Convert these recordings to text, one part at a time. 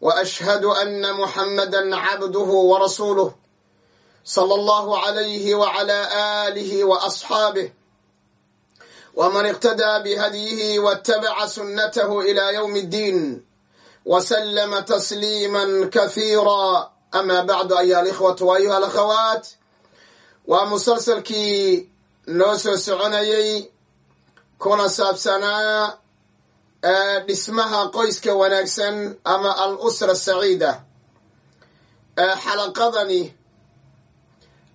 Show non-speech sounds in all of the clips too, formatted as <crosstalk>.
واشهد ان محمدا عبده ورسوله صلى الله عليه وعلى اله واصحابه ومن اقتدى بهديه واتبع سنته الى يوم الدين وسلم تسليما كثيرا اما بعد ايها الاخوه وايها الاخوات ومسلسلkii noo soo soconayey kuna saabsanaa dhismaha qoyska wanaagsan ama al usra saciida xalaqadani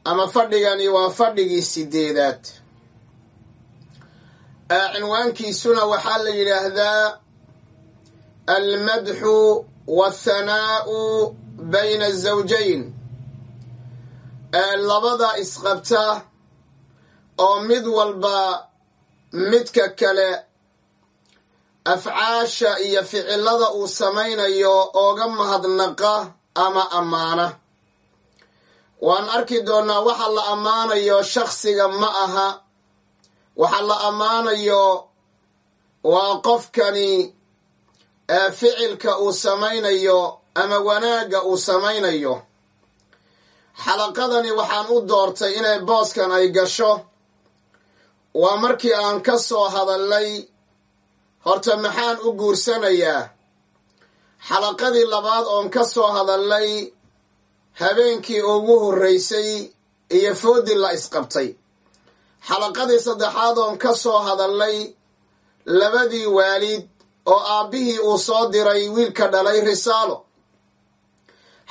ama fadhigani waa fadhigii sideedaad. Cinwaankiisuna waxaa la yidhaahdaa almadxu wathanaa'u bayna azawjayn labada isqabta oo mid walba midka kale afcaasha iyo ficilada uu samaynayo ooga mahadnaqa ama ammaana. Waan arki doonnaa waxa la ammaanayo shakhsiga ma aha. Waxa la ammaanayo waa qofkani ficilka uu samaynayo ama wanaagga uu samaynayo. Xalaqadani waxaan u doortay inay booskan ay gasho. Waa markii aan ka soo hadallay horta maxaan u guursanayaa xalaqadii labaad oon ka soo hadallay habeenkii ugu horraysay iyo foodii la isqabtay. Xalaqadii saddexaad oon ka soo hadallay labadii waalid oo aabbihii uu soo diray wiilka dhalay risaalo.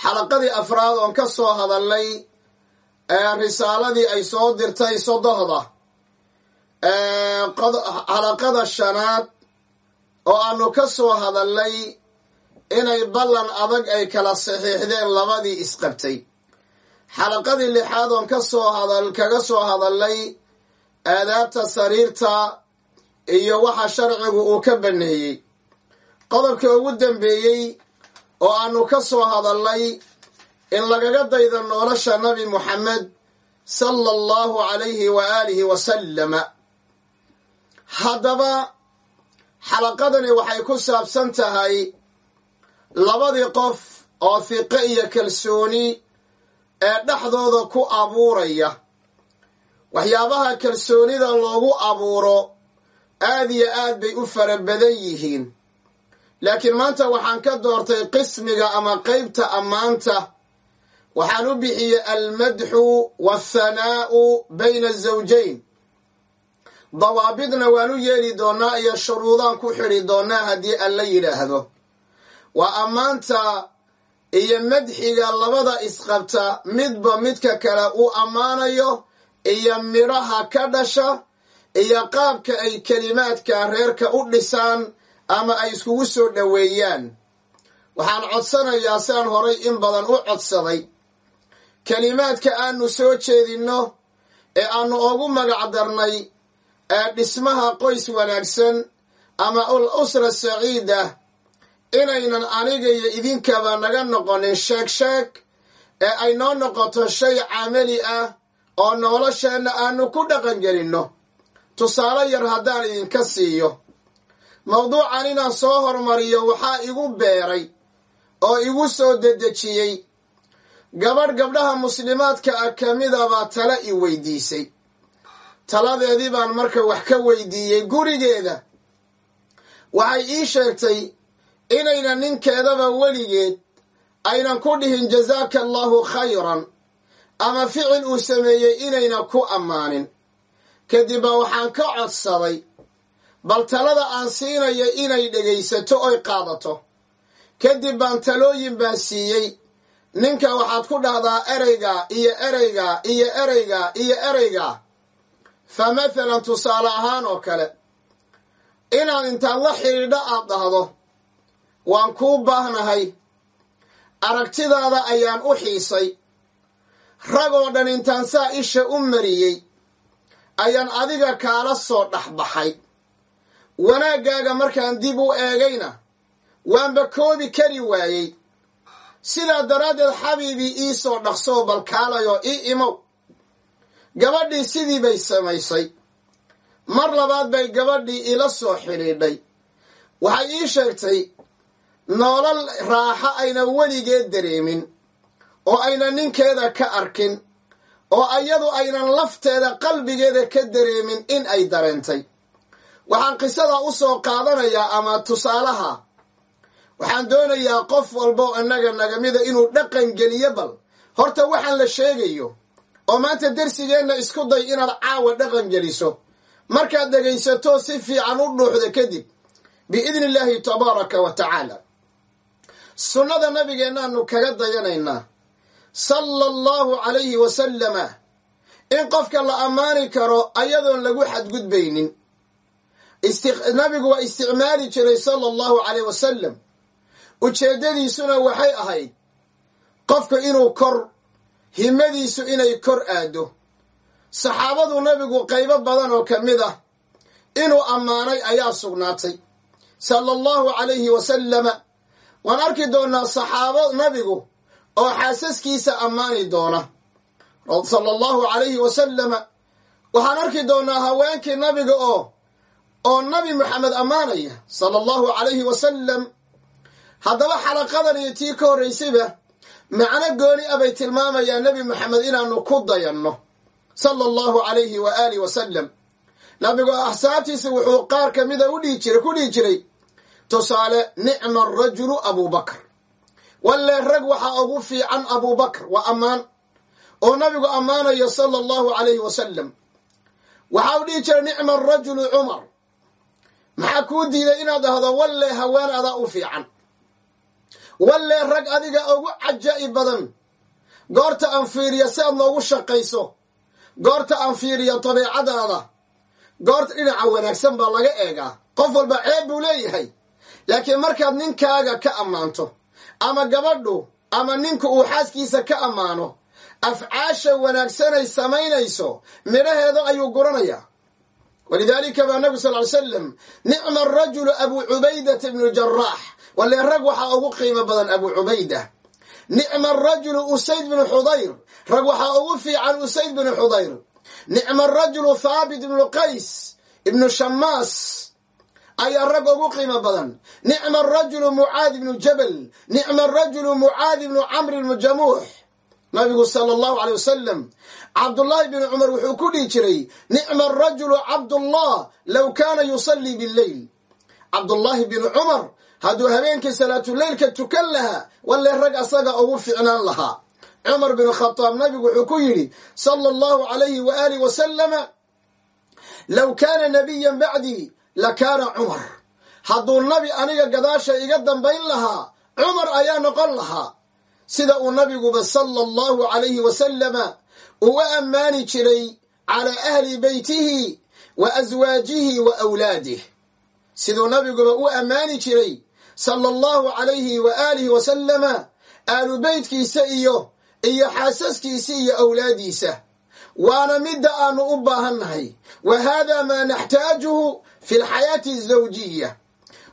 Xalaqadii afraad oon ka soo hadallay risaaladii ay soo dirtay sodohda xalaqada shanaad oo aanu ka soo hadallay inay ballan adag ay kala saxiixdeen labadii isqabtay. Xalaqadii lixaad oon ka soo hadal kaga soo hadallay aadaabta sariirta iyo waxa sharcigu uu ka banneeyey qodobka ugu dambeeyey oo aanu ka soo hadallay in lagaga daydo nolosha nabi muxamed sala allahu calayhi wa aalihi wasalama haddaba xalaqadani waxay ku saabsan tahay labadii qof oo hiqo iyo kalsooni ee dhexdooda ku abuuraya. Waxyaabaha kalsoonida loogu abuuro aad iyo aad bay u fara badan yihiin. Laakiin maanta waxaan ka doortay qismiga ama qeybta ammaanta. Waxaan u bixiyey almadxu wathanaa'u bayna azawjayn dawaabidna waan u yeeli doonnaa iyo shuruudaan ku xidhi doonnaa haddii alla yidhaahdo. Waa ammaanta iyo madxiga labada isqabta midba midka kale uu ammaanayo iyo midhaha ka dhasha iyo qaabka ay kelimaadka reerka u dhisaan ama ay iskugu soo dhoweeyaan. Waxaan codsanayaa siaan horay in badan u codsaday. Kelimaadka aanu soo jeedinno ee aanu ugu magac darnay ee dhismaha qoys wanaagsan ama ul usra saciida inaynan aniga iyo idinkaba naga noqonin sheeg sheeg ee ay noo noqoto shay camali ah oo nolosheenna aanu ku dhaqan gelinno. Tusaale yar haddaan idinka siiyo. Mawduucan inaan soo hormariyo waxaa igu beeray oo igu soo dedejiyey. Gabadh gabdhaha muslimaadka ah ka midabaa tale i weydiisay taladeedii baan marka wax ka weydiiyey gurigeeda. Waxay ii sheegtay inaynan ninkeedaba weligeed aynan ku dhihin jazaaka allaahu khayran ama ficil uu sameeyey inaynan ku ammaanin. Kadib baa waxaan ka codsaday bal talada aan siinayo inay dhegaysato oy qaadato. Kadib baan talooyin baan siiyey ninka waxaad ku dhahdaa ereyga iyo ereyga iyo ereyga iyo ereyga fa mathalan tusaale ahaan oo kale inaad intaad la xidhiidho aad dhahdo waan kuu baahnahay. Aragtidaada ayaan u xiisay. Ragoo dhan intaan saa isha u mariyey ayaan adiga kaala soo dhexbaxay wanaaggaaga markaan dib u eegayna waanba koobi kari waayey. Sidaa daraaddeed xabiibii ii soo dhaqsoo balkaalayoo ii imow gabadhii sidii bay samaysay. Mar labaad bay gabadhii ila soo xidhiidhay. Waxay ii sheegtay noolal raaxo ayna weligeed dareemin oo ayna ninkeeda ka arkin oo iyadu aynan lafteeda qalbigeeda ka dareemin in ay dareentay. Waxaan qisada u soo qaadanayaa ama tusaalaha waxaan doonayaa qof walbo innaga nagamida inuu dhaqan geliyo bal. Horta waxaan la sheegayo oo maanta dersigeenna isku day inaad caawa dhaqan geliso. Markaad dhegaysato si fiican u dhuuxda kadib biidni illaahi tabaaraka wa tacaala. Sunnada nabigeennaanu kaga dayanaynaa. Sala allahu calayhi wasalama in qofka la ammaani karo ayadoon lagu xadgudbaynin. Nabigu waa isticmaali jiray sala allahu calayh wasalam ujeeddadiisuna waxay ahayd qofka inuu kor himadiisu inay kor aaddo. Saxaabadu nabigu qaybo badan oo ka mid ah inuu ammaanay ayaa sugnaatay. Sala allahu calayhi wasalama waan arki doonnaa saxaabo nabigu oo xaasaskiisa ammaani doona. Sala allahu calayhi wasalama waxaan arki doonnaa haweenkii nabiga oo oo nabi moxamed ammaanaya. Sala allahu calayhi wasalam haddaba xalaqadan iyo tii ka horraysayba macno gooni a bay tilmaamayaa nebi moxamed inaannu ku dayanno sala allahu calayhi wa aalih wasalam nabigu axsaabtiisa wuxuu qaar ka mida u dhihi jiray ku dhihi jiray tusaale nicma arajulu abuubakr wallee rag waxaa ugu fiican abuubakr waa ammaan. Oo nabigu ammaanayo sala allahu calayhi wasalam waxaa u dhihi jiray nicma arajulu cumar. Maxaa kuu diiday inaad dhahdo wallee haween adaa u fiican wallee rag adiga ugu cajaa'ib badan. Goorta aan fiiriyo si aad noogu shaqayso. Goorta aan fiiriyo dabeecadaada. Goorta dhinaca wanaagsan baa laga eegaa. Qof walba ceeb buu leeyahay. Laakiin markaad ninkaaga ka ammaanto ama gabadhu ama ninku uu xaaskiisa ka ammaano afcaasha wanaagsanay samaynayso midhaheeda ayuu guranayaa. Walidaalika baa nabigu sal ly slam nicma arajulu abuu cubaydata ibnu jaraax walee rag waxaa ugu qiimo badan abuu cubayda. Nicma arajulu usayd bnu xudayr. Rag waxaa ugu fiican usayd bnu xudayr. Nicma arajulu thaabit ibnu qays ibnu shamaas ayaa rag ugu qiimo badan. Nicma arajulu mucaad ibnu jabal. Nicma arajulu mucaad ibnu camr ibnu jamuux nabigu sala allahu aley wasalam cabdullaahi binu cumar wuxuu ku dhihi jiray nicma arajulu cabdullah low kaana yusallii billeyl cabdullaahi binu cumar hadduu habeenkii salaatuleylka tukan lahaa wallee rag asaga ugu ficnaan lahaa. Cumar binu khadaab nabigu wuxuu ku yidhi sala allahu calayhi wa aalih wasalama low kaana nabiyan bacdii lakaana cumar. Hadduu nabi aniga gadaasha iga dambayn lahaa cumar ayaa noqon lahaa. Sida uu nabiguba sala allahu calayhi wasalama uu u ammaani jiray calaa ahli beytihi wa aswaajihi wa awlaadih siduu nabiguba u ammaani jiray sala allahu calayhi wa aalihi wasalama aalu beytkiisa iyo iyo xaasaskiisa iyo awlaadiisa. Waana midda aanu u baahannahay. Wa haadaa maa naxtaajuhu fi lxayaati azawjiya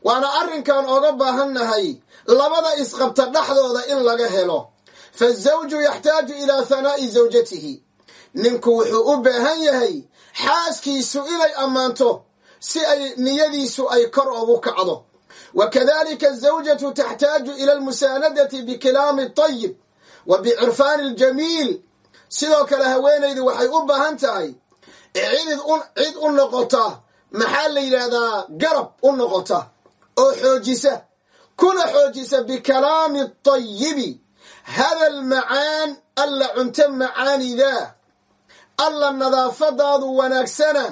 waana arrinkan oga baahannahay labada isqabta dhexdooda in laga helo. Fazawju yaxtaaju ilaa hanaa'i zawjatihi. Ninku wuxuu u baahan yahay xaaskiisu inay ammaanto si ay niyadiisu ay kor ugu kacdo wa kadalika azawjatu taxtaaju ila almusaanadati bikalaami طayib wa bicirfaani اljamiil sidoo kale haweenaydu waxay u baahan tahay cid u noqota maxaa la yidhaahdaa garab u noqota oo xoojisa kuna xoojisa bikalaami طayibi hadal macaan alla cunto macaanidaa alla nadaafadaadu wanaagsana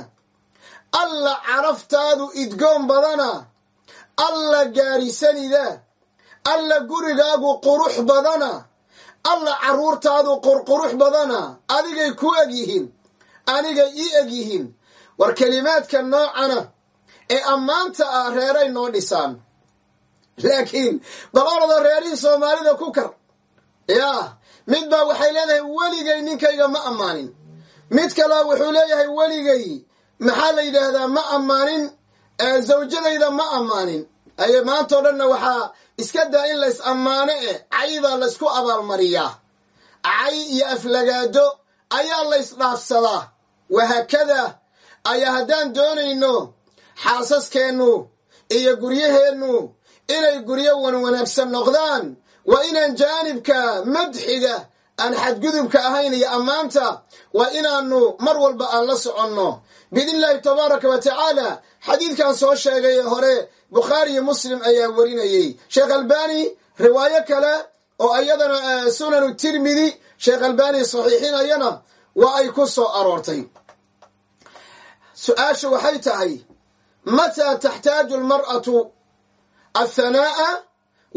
alla caraftaadu idgoon badana alla gaarisanida alla gurigaagu qurux badana alla carruurtaadu qurqurux badana adigay ku eg yihiin anigay ii eg yihiin. War kelimaadka noocana ee ammaanta ah reeray noo dhisaan. Laakiin bal orada reerihii soomaalida ku kar yaa mid baa waxay leedahay weligay ninkayga ma ammaanin. Mid kalea wuxuu leeyahay weligay maxaa la yidhaahdaa ma ammaanin zawjadayda ma ammaanin aye maantao dhanna waxaa iska daa in lays ammaano eh caybaa laysku abaalmariyaa. Cay iyo aflagaado ayaa lays dhaafsadaa. Wahaakadaa ayaa haddaan doonayno xaasaskeennu iyo guryaheennu inay guryo wan wanaagsan noqdaan waa inaan jaanibka madxiga aan xadgudubka ahayn iyo ammaanta waa inaannu mar walba aan la soconno biidni illaahi tabaaraka wa tacaala xadiidkan soo sheegay ee hore bukhaari iyo muslim ayaa warinayey sheekh albani riwaayo kale oo iyadana sunanu tirmidi sheekh albani saxiixinayana waa ay ku soo aroortay. Su'aasha waxay tahay mataa taxtaaju almar'atu athanaa'a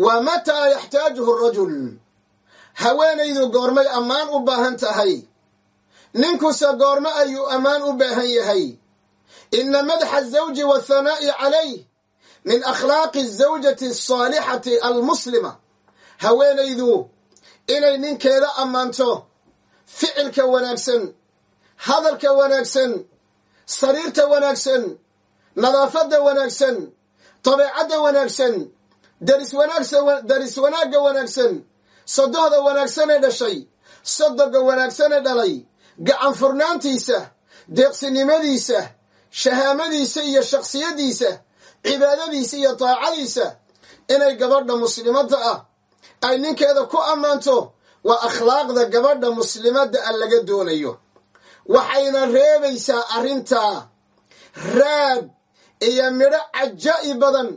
wa mataa yaxtaajuhu arajul haweenaydu goormay ammaan u baahan tahay ninkuse goormo ayuu ammaan u baahan yahay. Ina madxa azawji waathanaa'i calayh min akhlaaqi azawjati asaalixati almuslima. Haweenaydu inay ninkeeda ammaanto ficilka wanaagsan hadalka wanaagsan sariirta wanaagsan nadaafadda wanaagsan dabeecadda wanaagsan daris wanaagga wanaagsan sodohda wanaagsanee dhashay sodoga wanaagsanee dhalay gacan furnaantiisa deeqsinimadiisa shahaamadiisa iyo shaksiyadiisa cibaadadiisa iyo daacadiisa inay gabadha muslimadda ah ay ninkeeda ku ammaanto waa akhlaaqda gabadha muslimadda ah laga doonayo. Waxayna reebaysaa arrintaa. Raad iyo midho cajaa'i badan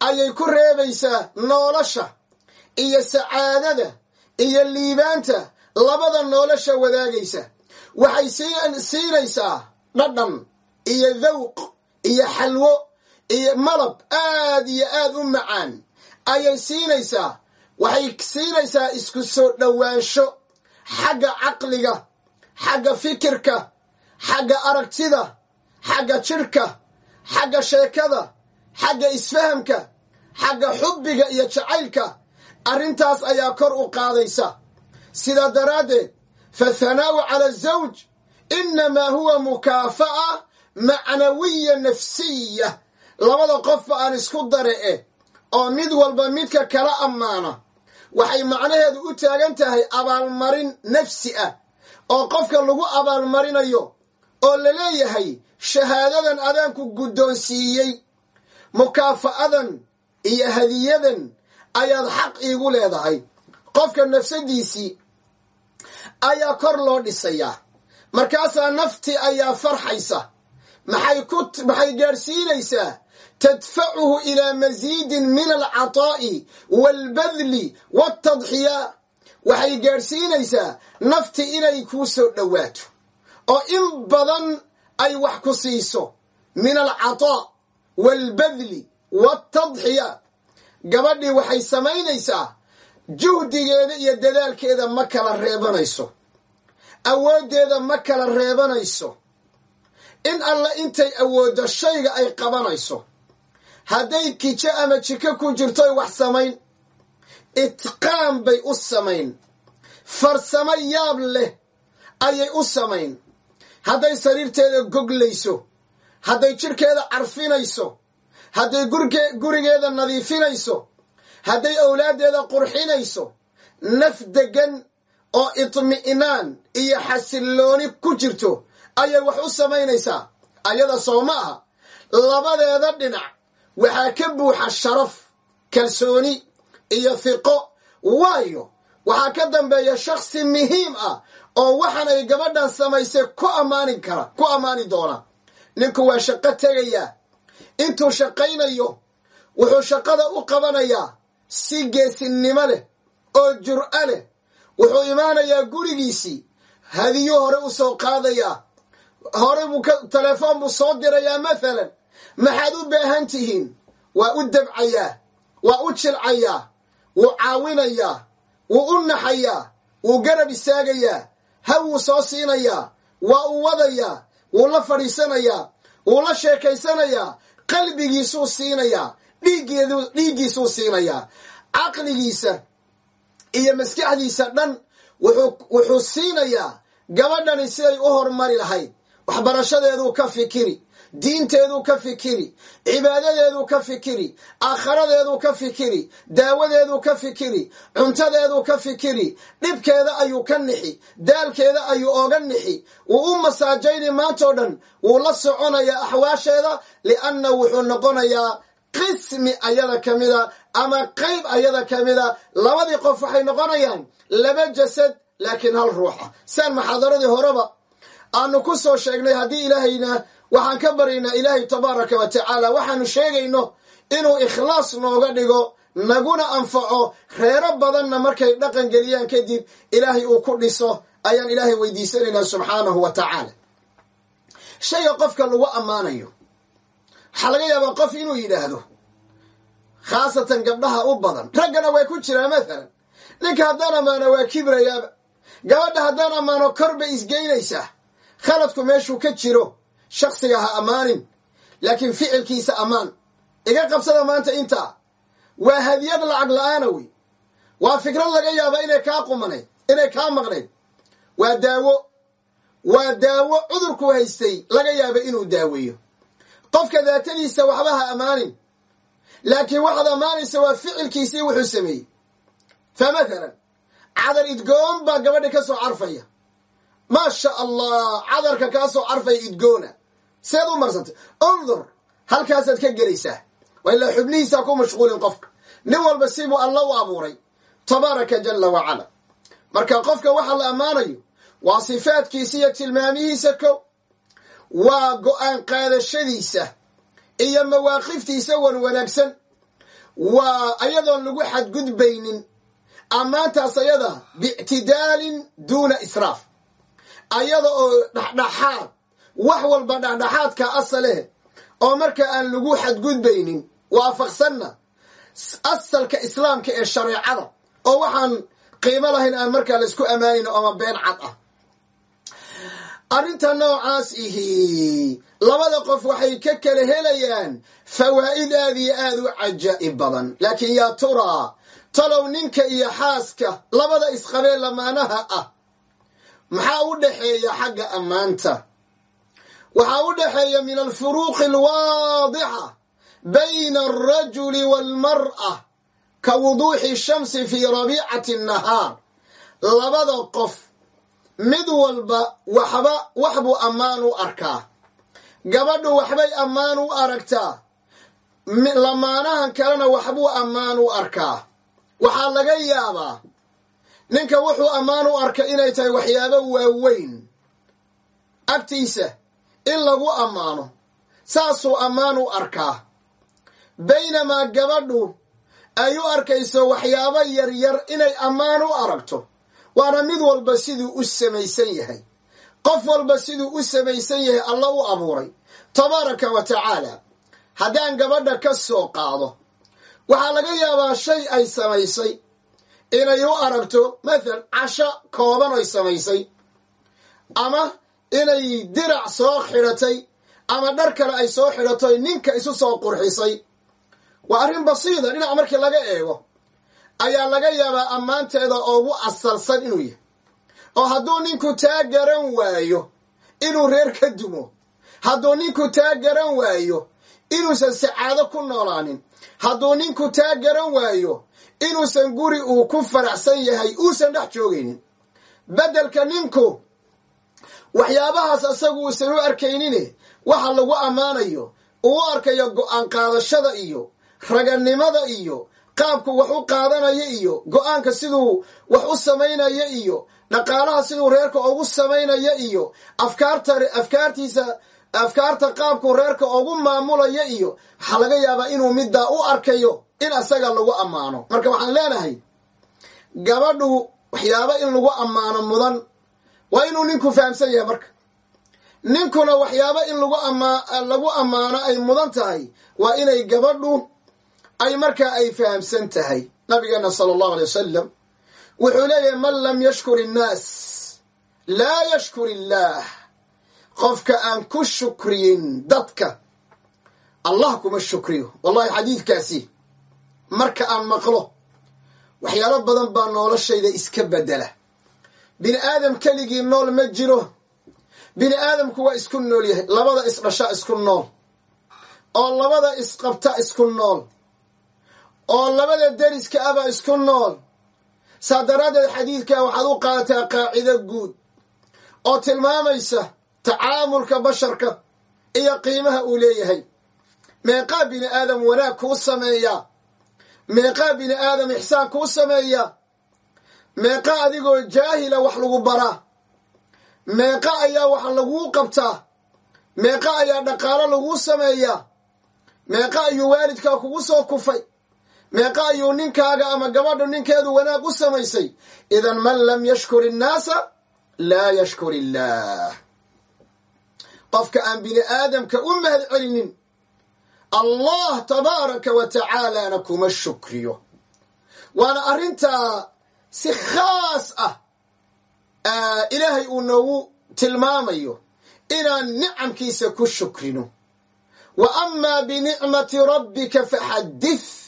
ayay ku reebaysaa nolosha iyo sacaadada iyo liibaanta labada nolosha wadaagaysa waxay siinaysaa dhadhan iyo dawq iyo xalwo iyo malab aad iyo aad u macaan. Ayay siinaysaa waxay siinaysaa isku soo dhowaansho. Xagga caqliga xagga fikirka xagga aragtida xagga jidhka xagga sheekada xagga isfahamka xagga xubbiga iyo jacaylka. Arrintaas ayaa kor u qaadaysa. Sidaa daraaddeed fathanaa'u cala azawj innamaa huwa mukaafa'a macnawiya nafsiya labada qofba aan isku dare eh oo mid walba midka kala ammaana waxay macnaheedu u taagan tahay abaalmarin nafsi ah oo qofka lagu abaalmarinayo oo la leeyahay shahaadadan adaanku guddoonsiiyey mukaafa'adan iyo hadiyadan ayaad xaq iigu leedahay qofka nafsadiisii ayaa kor loo dhisayaa markaasaa nafti ayaa farxaysa. Maxay ku maxay gaadhsiinaysaa? Tadfacuhu ilaa masiidin min alcataa'i waalbadli waaltadxiyaa waxay gaadhsiinaysaa nafti inay kuu soo dhowaato. Oo in badan ay wax ku siiso. Min alcataa waalbadli waaltadxiya gabadhii waxay samaynaysaa juhdigeeda iyo dadaalkeeda ma kala reebanayso. Awooddeeda ma kala reebanayso. In alla intay awooddo shayga ay qabanayso. Hadday kijo ama jiko ku jirtoy wax samayn. Itqaan bay u samayn. Farsamo yaab leh ayay u samayn. Hadday sariirteeda goglayso hadday jidhkeeda carfinayso. Hadday gurigeeda nadiifinayso hadday owlaaddeeda qurxinayso naf deggan oo itmi'naan iyo xasillooni ku jirto ayay wax u samaynaysaa. Ayada soo ma aha labadeeda dhinac waxaa ka buuxa sharaf kalsooni iyo hiqo waayo waxaa ka dambeeya shakhsi muhiim ah oo waxan ay gabadhan samaysay ku ammaani kara ku ammaani doona. Ninku waa shaqo tegayaa. Intuu shaqaynayo wuxuu shaqada u qabanayaa si geesinimo leh oo jur'a leh wuxuu imaanayaa gurigiisii. Hadiyuu hore u soo qaadayaa. Hore buu telefoon buu soo dirayaa mathalan maxaad u baahan tihiin? Waa u dabcayaa waa u jilcayaa wuu caawinayaa wuu u naxayaa wuu garab istaagayaa ha wuu soo siinayaa waa u wadayaa wuu la fadhiisanayaa wuu la sheekaysanayaa qalbigiisuu siinayaa dhiiggiisuu siinayaa caqligiisa iyo maskaxdiisa dhan wuxuu siinayaa gabadhani siday u hormari lahayd. Waxbarashadeeduu ka fikiri diinteeduu ka fikiri cibaadadeeduu ka fikiri aakharadeeduu ka fikiri daawadeeduu ka fikiri cuntadeeduu ka fikiri dhibkeeda ayuu ka nixi daalkeeda ayuu oga nixi. Wuu u masaajayni maantao dhan wuu la soconayaa axwaasheeda lianna wuxuu noqonayaa qismi ayada ka mida ama qayb ayada ka mida labadii qof waxay noqonayaan laba jasad laakiin hal ruuxa siaan maxaadaradii horeba aanu ku soo sheegnay haddii ilaahayna waxaan ka baryaynaa ilaahay tabaaraka wa tacaala waxaanu sheegayno inuu ikhlaas nooga dhigo naguna anfaco reero badanna markay dhaqan geliyaan kadib ilaahay uu ku dhiso ayaan ilaahay weydiisanaynaa subxaanahu wa tacaala. Shayga qofka lagu ammaanayo waxaa laga yaabaa qof inuu yidhaahdo khaasatan gabdhaha u badan raggana way ku jiraa mathalan. Ninka haddaan ammaano waa kibrayaaba gabadha haddaan ammaano kor bay isgeynaysaa. Khaladku meeshuu ka jiro shaksiga ha ammaanin laakiin ficilkiisa ammaan iga qabsada maanta intaa waa hadiyad lacag la'aana wey waa fikrad laga yaaba inay kaa qumanayd inay kaa maqnayd waa daawo. Waa daawo cudurku haystay laga yaaba inuu daaweeyo qofka daatadiisa waxba ha ammaanin laakiin waxaad ammaanaysa waa ficilkiisii wuxuu sameeyey. Fa mathalan cadar idgoon baa gabadha ka soo carfaya. Maasha allah cadarka kaa soo carfaya idgoona. Seed u marsantay undur halkaasaad ka gelaysaa. Waa ilaa xubnihiisaa ku mashquulin qofka. Nin walba sibuu alla u abuuray. Tabaaraka jalla wacala marka qofka waxa la ammaanayo waa sifaadkiisa iyo tilmaamihiisa kow waa go'aan qaadashadiisa iyo mawaaqiftiisa wan wanaagsan. Waa ayadoon lagu xadgudbaynin ammaantaas ayada biictidaalin duuna israaf. Ayada oo dhexdhexaad wax walba dhexdhexaadka asaleh oo marka aan lagu xadgudbaynin waafaqsanna asalka islaamka ee shareecada oo waxaan qiimo lahayn aan markaa laysku ammaanayn ama been cad ah arrinta noocaas ihi. Labada qof waxay ka kala helayaan fawaa'id aad iyo aad u cajaa'ib badan. Laakiin yaa turaa talow ninka iyo xaaska labada isqabee lamaanaha ah maxaa u dhexeeya xagga ammaanta? Waxaa u dhexeeya min alfuruuqi alwaadixa bayna alrajuli waalmar'a ka wuduuxi shamsi fii rabiicati nahaar labada qof mid walba waxba wax buu ammaan u arkaa. Gabadhu waxbay ammaan u aragtaa. Lamaanahan kalena waxbuu ammaan u arkaa. Waxaa laga yaabaa ninka wuxuu ammaan u arka inay tahay waxyaabo waaweyn. Agtiisa in lagu ammaano saasuu ammaan u arkaa. Baynamaa gabadhu ay u arkayso waxyaabo yaryar inay ammaan u aragto waana mid walba siduu u samaysan yahay. Qof walba siduu u samaysan yahay alla u abuuray. Tabaaraka wa tacaala. Haddaan gabadha ka soo qaado waxaa laga yaabaa shay ay samaysay. Inay u aragto mathal casho kooban ay samaysay. Ama inay dirac soo xidhatay ama dhar kale ay soo xidhatoy ninka isu soo qurxisay. Waa arrin basiida dhinac markii laga eego ayaa laga yaabaa ammaanteeda ugu asalsan inuu yahay. Oo hadduu ninku taa garan waayo inuu reer ka dumo hadduu ninku taa garan waayo inuusan sacaado ku noolaanin hadduu ninku taa garan waayo inuusan guri uu ku faraxsan yahay uusan dhex joogaynin. Beddelka ninku waxyaabahaas asagu uusan u arkaynine waxa lagu ammaanayo uu arkayo go'aan qaadashada iyo raganimada iyo qaabku wax u qaadanayo iyo go'aanka siduu wax u samaynayo iyo dhaqaalaha siduu reerka ugu samaynayo iyo afkaarta afkaartiisa afkaarta qaabku reerka ugu maamulayo iyo waxaa laga yaabaa inuu middaa u arkayo in asaga lagu ammaano. Marka waxaan leenahay gabadhu waxyaaba in lagu ammaano mudan waa inuu ninku fahamsan yahay marka. Ninkuna waxyaaba in lagu amaa lagu ammaano ay mudan tahay waa inay gabadhu ay markaa ay fahamsan tahay nabigeena sala allahu alay wasalam wuxuu leeyahay man lam yashkur innaas laa yashkur illaah qofka aan ku shukriyin dadka allah kuma shukriyo. Wallahi xadiidkaasi marka aan maqlo waxyaalo badan baa noloshayda iska bedela bini aadam keligii nool ma jiro. Bini aadamku waa isku nool yahay. Labada isdhasha isku nool. Oo labada isqabta isku nool oo labada deriska aba isku nool. Saa daraaddeed xadiidka waxaad u qaadataa qaacido guud oo tilmaamaysa tacaamulka basharka iyo qiimaha uu leeyahay. Meeqaa bini aadam wanaag kuu sameeyaa. Meeqaa bini aadam ixsaan kuu sameeyaa. Meeqa adigoo jaahila wax lagu baraa. Meeqa ayaa wax laguu qabtaa. Meeqa ayaa dhaqaalo laguu sameeyaa. Meeqa ayuu waalidkaa kugu soo kufay meeqa ayuu ninkaaga ama gabadhu ninkeedu wanaag u samaysay. Idan man lam yashkur innaasa laa yashkur illaah qofka aan bini aadamka u mahad celinin allah tabaaraka wa tacaalana kuma shukriyo. Waana arrintaa si khaas ah ilaahay uu noogu tilmaamayo inaan nicamkiisa ku shukrino. Wa amaa binicmati rabbika faxadith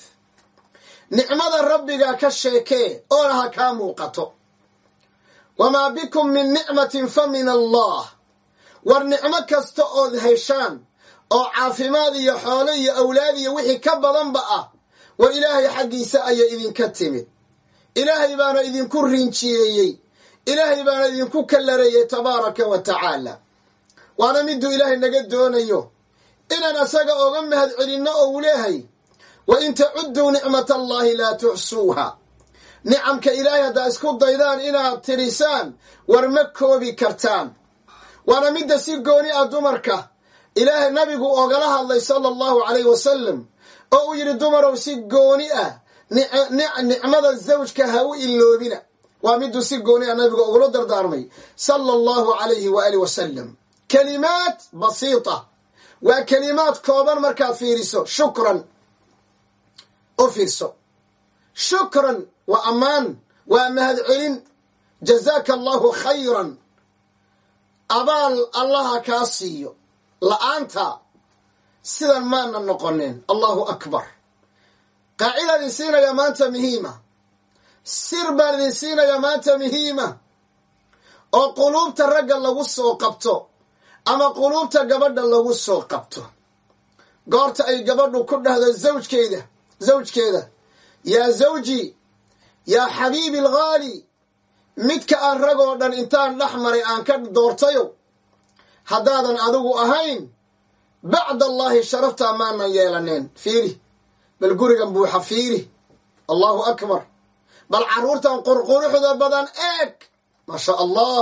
nicmada rabbiga ka sheekee oona ha kaa muuqato. Wamaa bikum min nicmatin fa min allah. War nicmo kasta ood heshaan oo caafimaad iyo xoolo iyo awlaad iyo wixii ka badanba ah war ilaahay xaggiisa ayay idinka timid. Ilaahay baana idinku rinjiyeeyey ilaahay baana idinku kallareeyey tabaaraka wa tacaala. Waana miduu ilaahay naga doonayo. Inaan asaga oga mahad celinno oo uu leehay wa in tacudduu nicmat allaahi laa tuxsuuha nicamka ilaahay haddaa isku daydaan inaad tirisaan war ma koobi kartaan waana midda si gooni ah dumarka ilaahay nabigu ogala hadlay sala allahu calayh wasalam oo uu yidhi dumarow si gooni ah nicmada zawjka ha u iloobina waa miduu si gooni ah nabigu ugula dardaarmay sala allahu calayhi waaalih wasalam kalimaad basiita waa kelimaad kooban markaad fiiriso shukran u fiirso shukran waa ammaan waa mahad celin. Jazaaka allahu khayran. Abaal allaha kaa siiyo. La'aanta sidan maana noqoneen allahu akbar. Qaacidaan idin siinayaa maanta muhiima. Sir baan idin maanta muhiima. Oo quluubta ragga lagu soo qabto ama quluubta gabadha lagu soo qabto. Goorta ay gabadhu ku dhahdo zawjkeeda zawjkeeda yaa zawji yaa xabiibi alghaali midka aan ragoo dhan intaan dhex maray aan ka doortayo haddaadan adigu ahayn bacda allaahi sharaftaa maanan yeelaneen fiiri bal gurigan buuxa fiiri allahu akbar bal carruurtan qurquruxda badan eeg maasha allah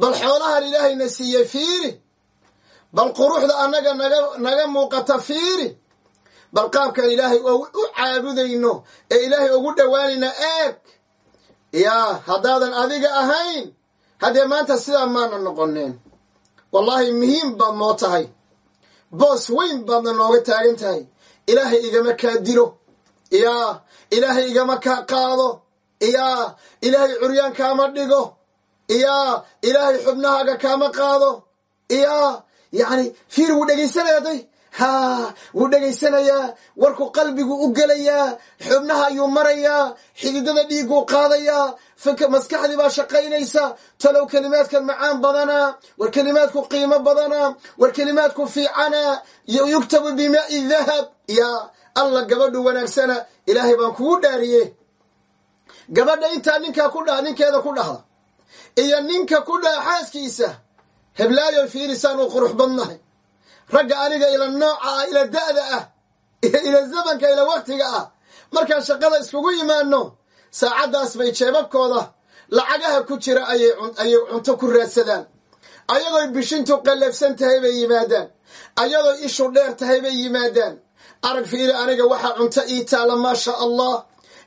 bal xoolahan ilaahayna siiyey fiiri bal quruxda annaga naga naga muuqata fiiri bal qaabkan ilaahay u caabudayno ee ilaahay ugu dhowaanayna eeg. Yaa haddaadan adiga ahayn haddee maanta sidaa maana noqoneen wallaahi muhiim baad noo tahay. Boos weyn baadna nooga taagan tahay. Ilaahay igama kaa dilo yaa ilaahay igama kaa qaado. Yaa ilaahay curyaan kaama dhigo. Yaa ilaahay xubnahaaga kaama qaado. Yaa yacni fiir wuu dhegaysanaya day haa wuu dhegaysanayaa warku qalbigu u gelayaa xubnaha ayuu marayaa xididada dhiiguu qaadayaa fika maskaxdii baa shaqaynaysa talow kelimaadkan macaan badanaa war kelimaadku qiimo badanaa war kelimaadku fiicanaa yugtabu bimaai dahab yaa alla gabadhu wanaagsana ilaahay baan kugu dhaariye gabadha intaa ninkaa ku dha ninkeeda ku dhahda iyo ninka ku dhaha xaaskiisa heblaayo fiirisaan uu qurux badnahay ragga aniga ila nooca ah ila da'da ah ila zamanka ila waktiga ah. Markaan shaqada iskugu yimaano saacaddaas bay jeebabkooda lacagaha ku jira ayay cunto ku raadsadaan. Ayagooy bishintu qallafsan tahay bay yimaadaan. Ayadoo ishu dheer tahay bay yimaadaan. Arag fiiri aniga waxaa cunto ii taala maasha allah.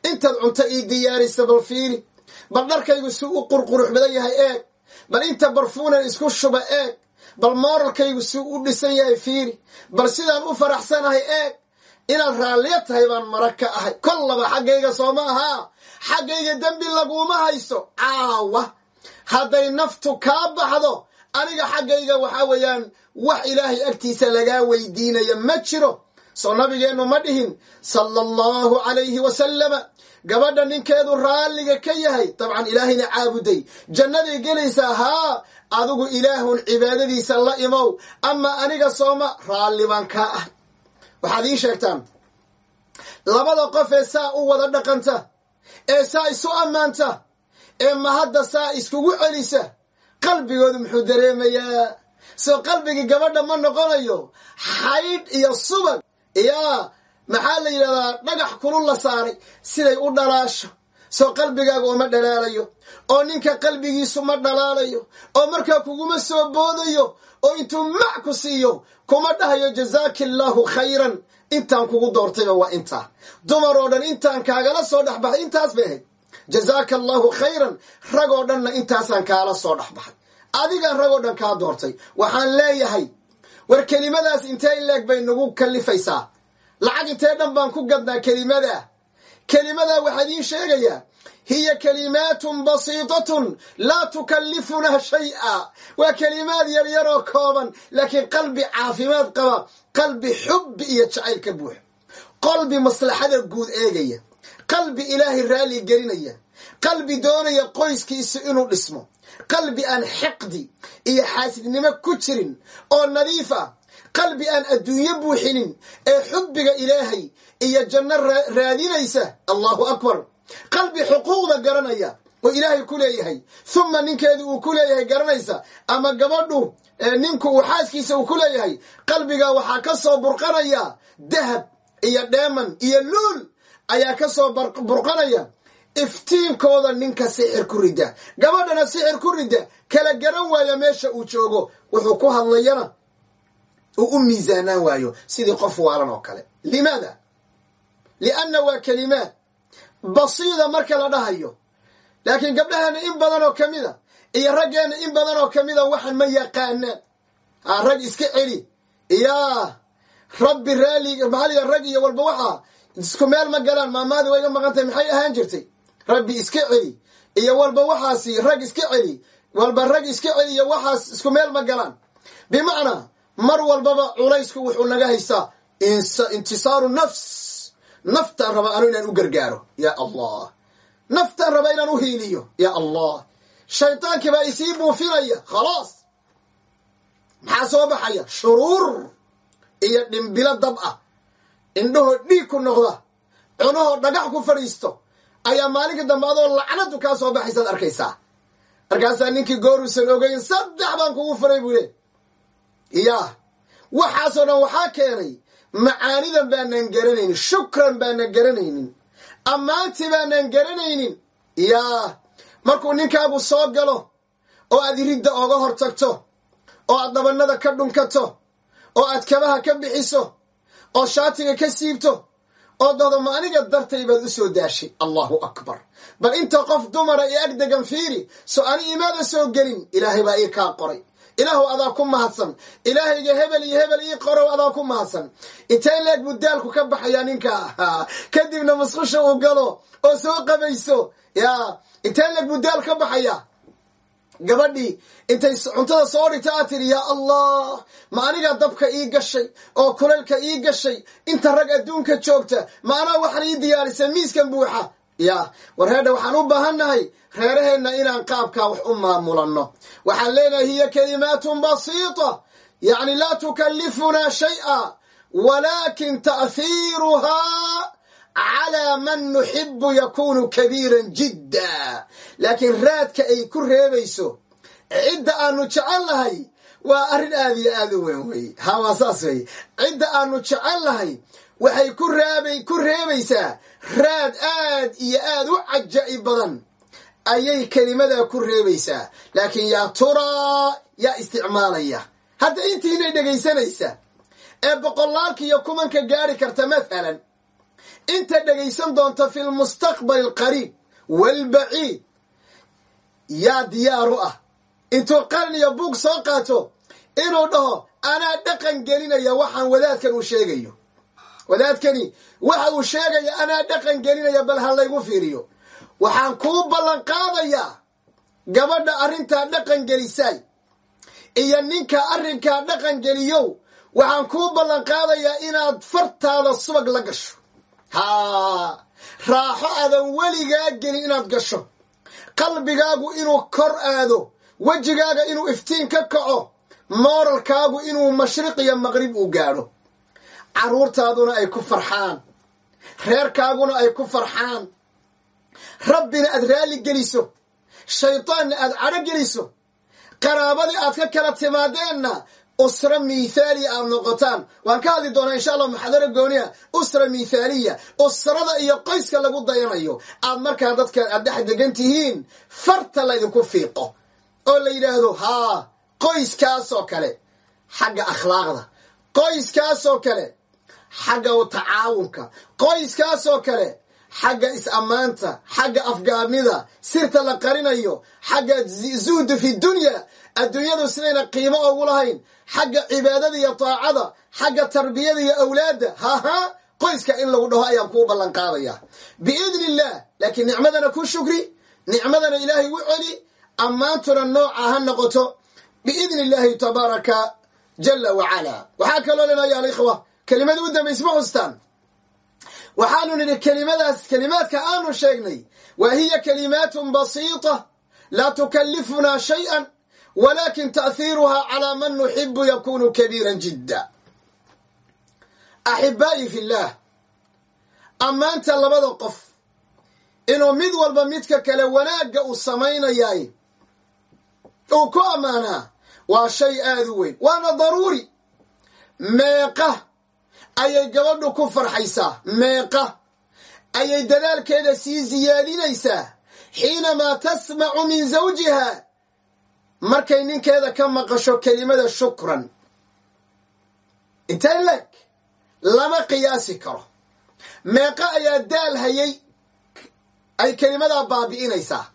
Intaad cunto ii diyaarisa bal fiiri. Bal dharkaygu si u qurqurux badan yahay eeg. Bal inta barfuunan isku shuba eeg bal mooralkaygu si u dhisan yahay fiiri. Bal sidaan u faraxsanahay eeg. Inaad raalliya tahay baan mara ka ahay. Kollaba xaggayga soo ma ahaa xaggayga dembi laguma hayso caawa. Hadday naftu kaa baxdo aniga xaggayga waxaa weeyaan wax ilaahay agtiisa lagaa weydiinaya ma jiro. Soo nabigeennu ma dhihin. Sala allahu calayhi wasalama gabadha ninkeedu raalliga ka yahay dabcan ilaahayna caabuday. Jannaday gelaysaa haa adigu ilaahun cibaadadiisa la imow. Ama aniga sooma raalli baan kaa ah. Waxaad ii sheegtaan labada qof ee saa u wada dhaqanta ee saa isu ammaanta ee mahadda saa iskugu celisa qalbigoodu muxuu dareemayaa. Soo qalbigii gabadha ma noqonayo xaydh iyo subag. Yaa maxaa la yidhahdaa dhagax kulul la saaray siday u dhalaasho. Soo qalbigaaga uma dhalaalayo oo ninka qalbigiisu ma dhalaalayo oo markaa kuguma soo boodayo oo intuu mac ku siiyo kuma dhahayo jazaaki allaahu khayran. Intaan kugu doortayba waa intaa dumar oo dhan intaan kaagala soo dhexbaxay intaas bay ahayd. Jazaaka allaahu khayran ragoo dhanna intaasaan kaala soo dhexbaxay adigaan ragoo dhan kaa doortay. Waxaan leeyahay war kelimadaas intee leeg bay nagu kallifaysaa lacag intee dhan baan ku gadnaa kelimadaa kelimadaa waxaa idiin sheegayaa hiya kalimaatun basiitatun laa tukallifunaa shay-a. Waa kelimaad yaryar oo kooban laakiin qalbi caafimaad qaba qalbi xubbi iyo jacayl ka buux qalbi maslaxada guud eegaya qalbi ilaahay raalli gelinaya qalbi doonaya qoyskiisa inuu dhismo qalbi aan xiqdi iyo xaasidnimo ku jirin oo nadiif ah qalbi aan adduunyo buuxinin ee xubbiga ilaahay iyo janno raadinaysa. Allahu akbar. Qalbi xuquuqda garanaya oo ilaahay ku leeyahay. Huma ninkeedu uu ku leeyahay garanaysa ama gabadhu ninku uu xaaskiisa uu ku leeyahay qalbiga waxaa ka soo burqanaya dahab iyo dheeman iyo luul ayaa ka soo burqanaya. Iftiinkooda ninka sixir ku rida. Gabadhana sixir ku rida. Kala garan waaya meesha uu joogo. Wuxuu ku hadlayana uu u miisaanaan waayo sidii qof waalan oo kale. Limaada? Lianna waa kelimaad basiida marka la dhahayo. Laakiin gabdhaheena in badan oo ka mida iyo raggeena in badan oo ka mida waxaan ma yaqaanaan. Ha rag iska celi. Yaa rabbi raali maxaaliga rag iyo walba waxaa isku meel ma galaan maamaadi waa iga maqan tahay maxay ahaan jirtay? Rabbi iska celi iyo walba waxaasi rag iska celi walba rag iska celi iyo waxaas isku meel ma galaan. Bimacnaa mar walbaba culaysku wuxuu naga haystaa intisaaru nafs. Naftaan rabaa anu inaan u gargaaro yaa allah. Naftaan rabaa inaan u hiiliyo yaa allah. Shaydaankii baa isii buufinaya khalaas. Maxaa soo baxaya? Shuruur iyo dhimbilo dab ah. Indhahoo dhiig ku noqda cunahoo dhagax ku fadhiisto ayaa maalinka dambe adoo lacnadu kaa soo baxaysaad arkaysaa. Markaasaa ninkii gooruusan ogeyn saddex baan kugu faray buu le yaa waxaasoo dhan waxaa keenay macaanidan baanan garanaynin shukran baanan garanaynin ammaantii baanan garanaynin. Yaa markuu ninkaagu soo galo oo aad ridda oga hor tagto oo aad dhabanada ka dhunkato oo aad kabaha ka bixiso oo shaatiga ka siibto oo dahdo ma aniga dartay baad u soo daashay. Allahu akbar. Bal inta qof dumara iyo ag degan fiiri so ani imaada soo gelin ilaahay baa ii kaa qoray ilaahu adaa ku mahadsan. Ilaahayga hebel iyo hebel ii qorow adaa ku mahadsan. Intee leeg buu daalku ka baxayaa ninka? <laughs> Kadibna musqusha uu galo oo soo qabayso. Yaa intee leeg buu daal ka baxayaa gabadhii intay cuntada soo dhigta aad tidhi yaa allah ma anigaa dabka ii gashay oo kulaylka ii gashay. Inta rag adduunka joogta ma anaa waxaan ii diyaarisay miiskan buuxa yaa war heedha waxaan u baahannahay reeraheenna inaan qaabkaa wax u maamulanno. Waxaan leenahay hiya kalimaatun basiita yacni laa tukallifunaa shay'a walaakin ta'hiiruhaa calaa man nuxibu yakunu kabiiran jidda. Laakiin raadka ay ku reebayso cidda aanu jecel lahay waa arrin aad iyo aad u weyn wey. Ha waa saas wey. Cidda aanu jecel lahay waxay ku raabay ku reebaysaa. Raad aad iyo aad u cajaa'ib badan. Ayay kelimadaa ku reebaysaa. Laakiin yaa turaa yaa isticmaalaya. Hadda intiinay dhegaysanaysa ee boqolaalka iyo kumanka gaari karta mathalan inta dhegaysan doonta fi lmustaqbal alqariib waalbaciid yaa diyaaru ah. Intuu qalin iyo buug soo qaato inuu dhaho anaa dhaqan gelinaya waxaan wadaadkan uu sheegayo wadaadkani waxa uu sheegaya anaa dhaqan gelinaya bal ha laygu fiiriyo. Waxaan kuu ballan qaadayaa gabadha arrintaa dhaqan gelisaay iyo ninka arrinkaa dhaqan geliyow. Waxaan kuu ballan qaadayaa inaad fartaada subag la gasho. Haa raaxo aadan weligaa gelin inaad gasho. Qalbigaagu inuu kor aado wejigaaga inuu iftiin ka kaco mooralkaagu inuu mashriq iyo maqrib uu gaadho carruurtaaduna ay ku farxaan. Reerkaaguna ay ku farxaan. Rabbina aad raalli geliso. Shaydaanna aad cadho geliso. Qaraabadii aad ka kala timaadeenna usra mithaaliya aad noqotaan. Waan ka hadli doonaa insha allah muxaadaro gooniya? Usra mithaaliya usrada iyo qoyska lagu dayanayo aad markaa dadkan aad dhex degan tihiin farta laydinku fiiqo. Oo la yidhaahdo haa qoyskaasoo kale xagga akhlaaqda qoyskaasoo kale xagga tacaawunka qoyskaasoo kale xagga is-ammaanta xagga afgaabnida sirta la qarinayo xagga zuhdu fi dunya adduunyadu sidayna qiimo ogu lahayn xagga cibaadada iyo taacada xagga tarbiyada iyo awlaadda hahaa qoyska in lagu dhaho ayaan kuu ballan qaadaya biidni illah laakiin nicmadana ku shukri nicmadana ilaahay u celi ammaantuna nooca ha noqoto. Biidni illaahi tabaaraka jala wacala waxaa kaloo lenaya alikhwa kelimada u dambaysa ma xustaan waxaanu nidhi kelimadaas kelimaadka aanu sheegnay wa hiya kalimaatun basiita laa tukallifunaa shay-an walakin ta'hiiruhaa calaa man nuxibu yakunu kabiiran jidda. Axibaa'i fillaah ammaanta labada qof inuu mid walba midka kale wanaagga uu samaynayaay uu ku ammaanaa waa shay aada u weyn. Waana daruuri meeqa ayay gabadhu ku farxaysaa. Meeqa. Ayay dadaalkeeda sii siyaadinaysaa xiinamaa tasmacu min zawjiha markay ninkeeda ka maqasho kelimada shukran. Intee leg lama qiyaasi karo. Meeqa ayaa daal hayay. Ay kelimadaa baabi'inaysaa.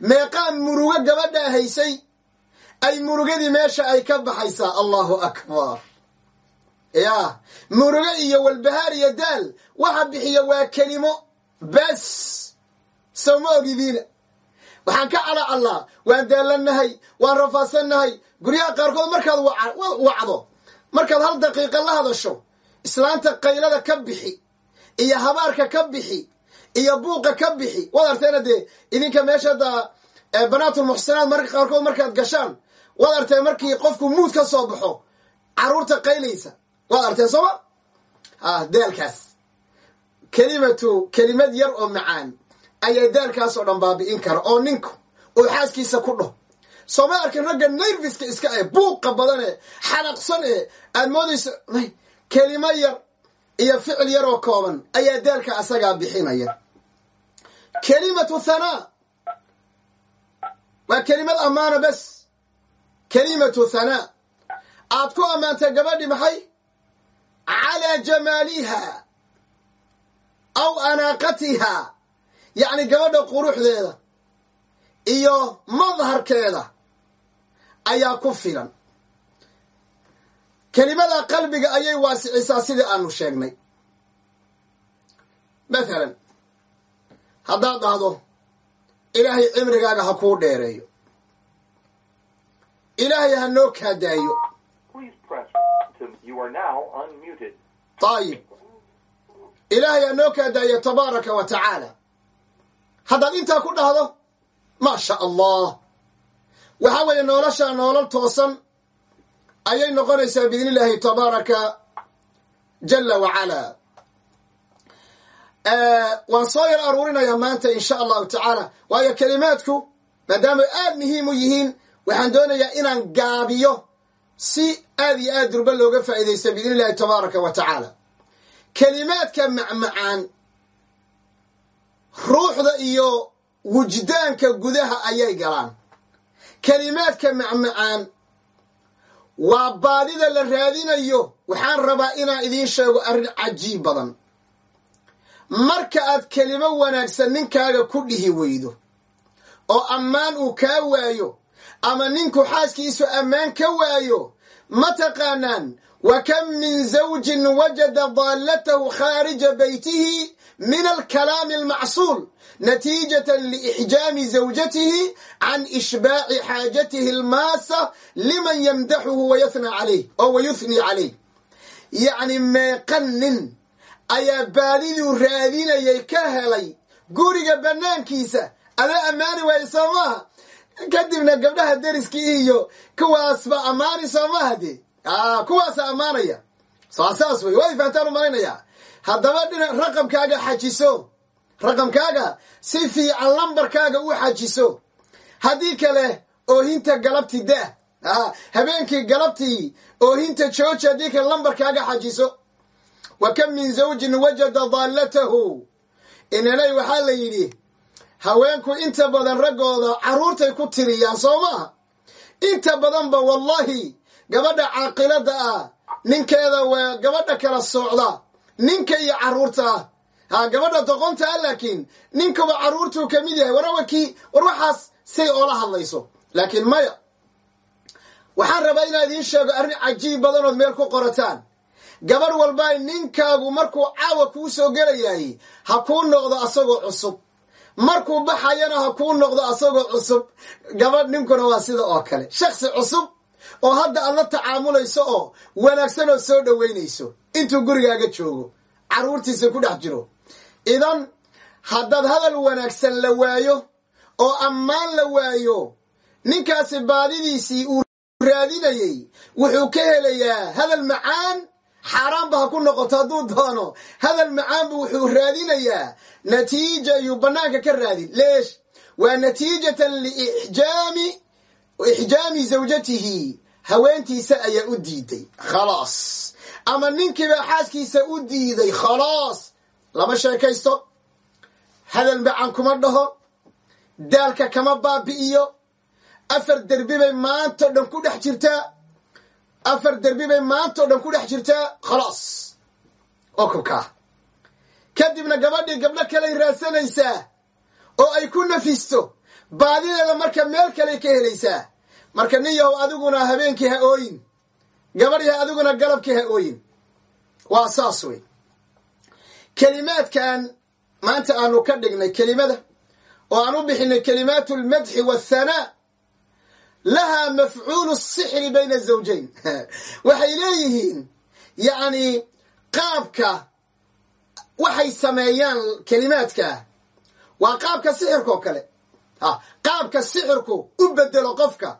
Meeqaa murugo gabadhaa haysay. Ay murugadii meesha ay ka baxaysaa. Allahu akbar yaa murugo iyo walbahaar iyo daal waxa bixiya waa kelimo. Bes sow ma ogidiina waxaan ka cala allaa waan daallannahay waan rafaadsannahay. Guryaha qaarkood markaad wacdo markaad hal daqiiqa la hadasho islaanta qaylada ka bixi iyo habaarka ka bixi iyo buuqa ka bixi. Waad arteena dee idinka meeshada banaatulmuxsanaad marka qaarkood markaad gashaan waad arteen markii qofku muud ka soo baxo carruurta qaylaysa waad arteen sooma ah daalkaas kelimatu kelimad yar oo macaan ayaa daalkaas oo dhan baabi'in kara oo ninku uu xaaskiisa ku dhaho sooma arkin ragga nerviska iska eh buuqa badan ee xanaqsan ee aad moodayso kelimo yar iyo ficil yar oo kooban ayaa daalka asagaa bixinaya. Kelimatu thanaa waa kelimad ammaana bes. Kelimatu thanaa aad ku ammaantay gabadhi maxay calaa jamaaliha aw anaaqatiha yacni gabadha quruxdeeda iyo madharkeeda ayaa ku filan. Kelimada qalbiga ayay waasicisaa sidii aanu sheegnay. Mathalan haddaad dhahdo ilaahay cimrigaaga ha kuu dheereeyo. Ilaahay ha noo kaadaayo ayib ilaahay ha noo kaadaayo tabaaraka wa tacaala haddaad intaa ku dhahdo maa sha allah waxaa weeye noloshaa noolal toosan ayay noqonaysaa biidni illaahi tabaaraka jala wacala waan soo yar aruurinayaa maanta insha allahu tacaala waayo kelimaadku maadaama aad muhiim u yihiin waxaan doonayaa inaan gaabiyo si aad iyo aad durba looga faa'iidaysto biidni illahi tabaaraka wa tacaala. Kelimaadka macmacaan ruuxda iyo wujdaanka gudaha ayay galaan. Kelimaadka macmacaan waa baadida la raadinayo. Waxaan rabaa inaan idiin sheego arrin cajiib badan. Marka aad kelimo wanaagsan ninkaaga ku dhihi weydo oo ammaan uu kaa waayo ama ninku xaaskiisu ammaan ka waayo ma taqaanaan wa kam min zawjin wajada daallatahu khaarija baytihi min alkalaami almacsuul natiijatan liixjaami zawjatihi can ishbaaci xaajatihi almaasa liman yamdaxuhu wayahna calayh oo wayuhnii calayh. Yacni meeqan nin ayaa baadiduu raadinayay ka helay guriga bannaankiisa. Adaa ammaani waaye soo kadibna gabdhaha deriskii iyo kuwaasba ammaani soo maaha dee kuwaasa ammaanaya. Saa saas wey waad fahantaan u malaynayaa. Haddaba dhinac raqamkaaga xajiso. Raqamkaaga si fiican lambarkaaga u xajiso. Haddii kale oohinta galabti da. Habeenkii galabtii oohinta jooji haddii kale lambarkaaga xajiso. Wa kam min zawjin wajada daallatahu inanay waxaa la yidhi haweenku inta badan raggooda carruurtay ku tiriyaan soo maaha inta badanba wallahi gabadha caaqilada ah ninkeeda waa gabadha kala socda ninka iyo carruurta ah. Ha gabadha doqonta ah laakiin ninkuba carruurtuu ka mid yahay warawakii war waxaas say oola hadlayso. Laakiin maya waxaan rabaa inaa idiin sheego arrin cajiib badanood meel ku qorataan. Gabarh walbaa ninkaagu markuu caawa kuu soo gelayahay ha kuu noqdo asagoo cusub markuu baxayana ha kuu noqdo asagoo cusub. Gabadh ninkuna waa sida oo kale. Shaksi cusub oo hadda aad la tacaamulayso oo wanaagsan oo soo dhoweynayso intuu gurigaaga joogo carruurtiisa ku dhex jiro. Idan haddaad hadal wanaagsan la waayo oo ammaan la waayo ninkaasi baadidiisii uu raadinayey wuxuu ka helayaa hadal macaan xaaraanba ha ku noqoto hadduu doono. Hadal macaanbu wuxuu raadinayaa. Natiija ayuu bannaanka ka raadin leesh waa natiijatan liixjaami ixjaami zawjatihi. Haweentiisa ayaa u diiday. Khalaas. Ama ninkiibaa xaaskiisa u diiday. Khalaas. Lama sheekaysto. Hadal macan kuma dhaho. Daalka kama baabi'iyo. Afar derbi bay maanta o dhan ku dhex jirtaa afar derbi bay maanta o dhan ku dhex jirtaa khalaas oo kubkaa kadibna gabadhii gabdho kaley raadsanaysaa oo ay ku nafisto. Baadideeda marka meel kaley ka helaysaa marka nin yahow adiguna habeenkii ha ooyin. Gabadhii adiguna galabkii ha ooyin. Waa saas wey. Kelimaadkan maanta aanu ka dhignay kelimada oo aan u bixinay kelimaatu almadxi waathanaa lahaa mafcuulu sixri bayna azawjayn <laughs> waxay leeyihiin yacni qaabka waxay sameeyaan kelimaadka. Waa qaabka sixirka oo kale. Qaabka sixirku u bedelo qofka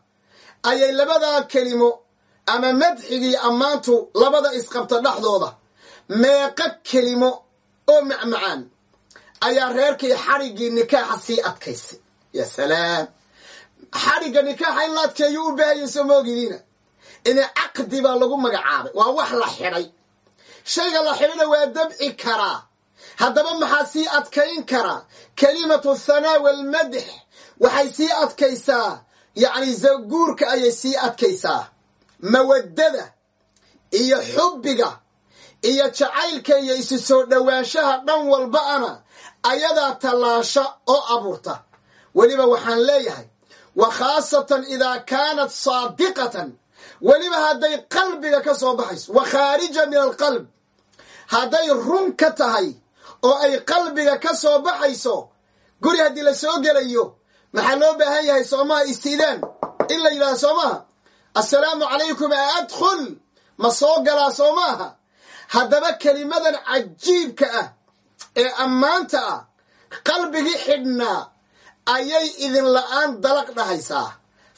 ayay labadaa kelimo ama madxigii ammaantu labada isqabta dhexdooda meeqo kelimo oo macmacaan ayaa reerkii xadhiggii nikaaxa sii adkaysay. Ya salaam xadhigga nikaaxa in la adkeeyo u baahaya soo moogidiina ina caqdi baa lagu magacaabay. Waa wax la xidhay. Shayga la xidhayna waa dabci karaa. Haddaba maxaa sii adkayn karaa? Kelimatu thanaa walmadx waxay sii adkaysaa. Yacni guurka ayay sii adkaysaa. Mawaddada iyo xubbiga iyo jacaylka iyo isu soo dhowaanshaha dhan walba'ana ayadaa tallaasha oo abuurta. Weliba waxaan leeyahay wa khaasatan idaa kaanat saadiqatan. Weliba hadday qalbiga ka soo baxayso wa khaarija min alqalb. Hadday run ka tahay oo ay qalbiga ka soo baxayso guri haddii la soo gelayo maxaa loo baahan yahay soomaha istiidaan? In la yidhahdo soo maaha assalaamu calaykum a adkhul. Ma soo galaa soo maaha haddaba kelimadan cajiibka ah ee ammaanta ah qalbigii xidhnaa ayay idin la'aan dalaq dhahaysaa.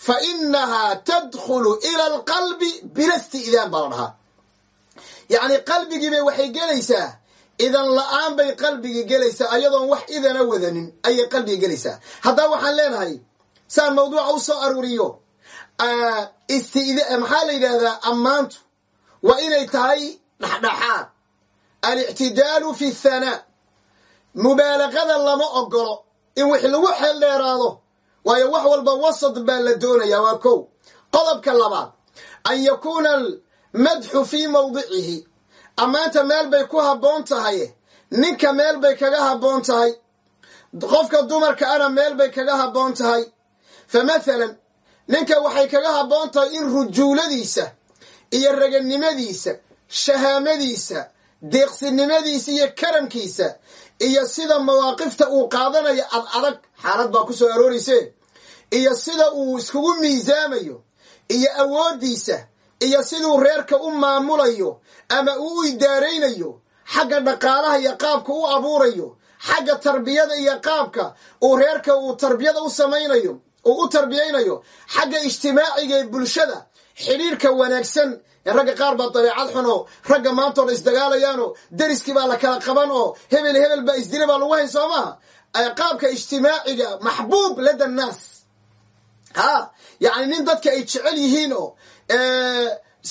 Fa innahaa tadkhulu ila alqalbi bila isti'daan baa la dhahaa. Yacni qalbigiibay waxay gelaysaa. Idan la'aan bay qalbigii gelaysaa ayadoon wax idana wadanin ayay qalbigi gelaysaa. Haddaba waxaan leenahay saan mawduuca u soo aruuriyo maxaa la yidhaahdaa ammaantu waa inay tahay dhexdhexaad. Alictidaalu fi thanaa mubaalaqada lama ogolo in wix lagu xeel dheeraado. Waayo wax walba wasad baa la doonayaa waa kow. Qodobka labaad an yakuuna almadxu fii mawdicihi ammaanta meel bay ku habboon tahay ninka meel bay kaga habboon tahay qofka dumarka ana meel bay kaga habboon tahay. Fa mathalan ninka waxay kaga habboon tahay in rujuuladiisa iyo raganimadiisa shahaamadiisa deeqsinimadiisa iyo karamkiisa iyo sida mawaaqifta uu qaadanayo ad adag xaalad baa ku soo aroorayse. Iyo sida uu iskugu miisaamayo iyo awooddiisa iyo siduu reerka u maamulayo ama uu idaaraynayo xagga dhaqaalaha iyo qaabka u abuurayo xagga tarbiyada iyo qaabka uu reerka uu tarbiyada u samaynayo uu u tarbiyaynayo xagga ijtimaaciga ee bulshada xidhiirka wanaagsan ragga qaar baa dabeecad xun oo ragga maantoo dha isdagaalayaanoo deriskii baa la kala qaban oo hebel hebel baa isdila baa lagu hay soo maha qaabka ijtimaaciga maxbuub lada naas. Ha? Yacni nin dadka ay jecel yihiin oo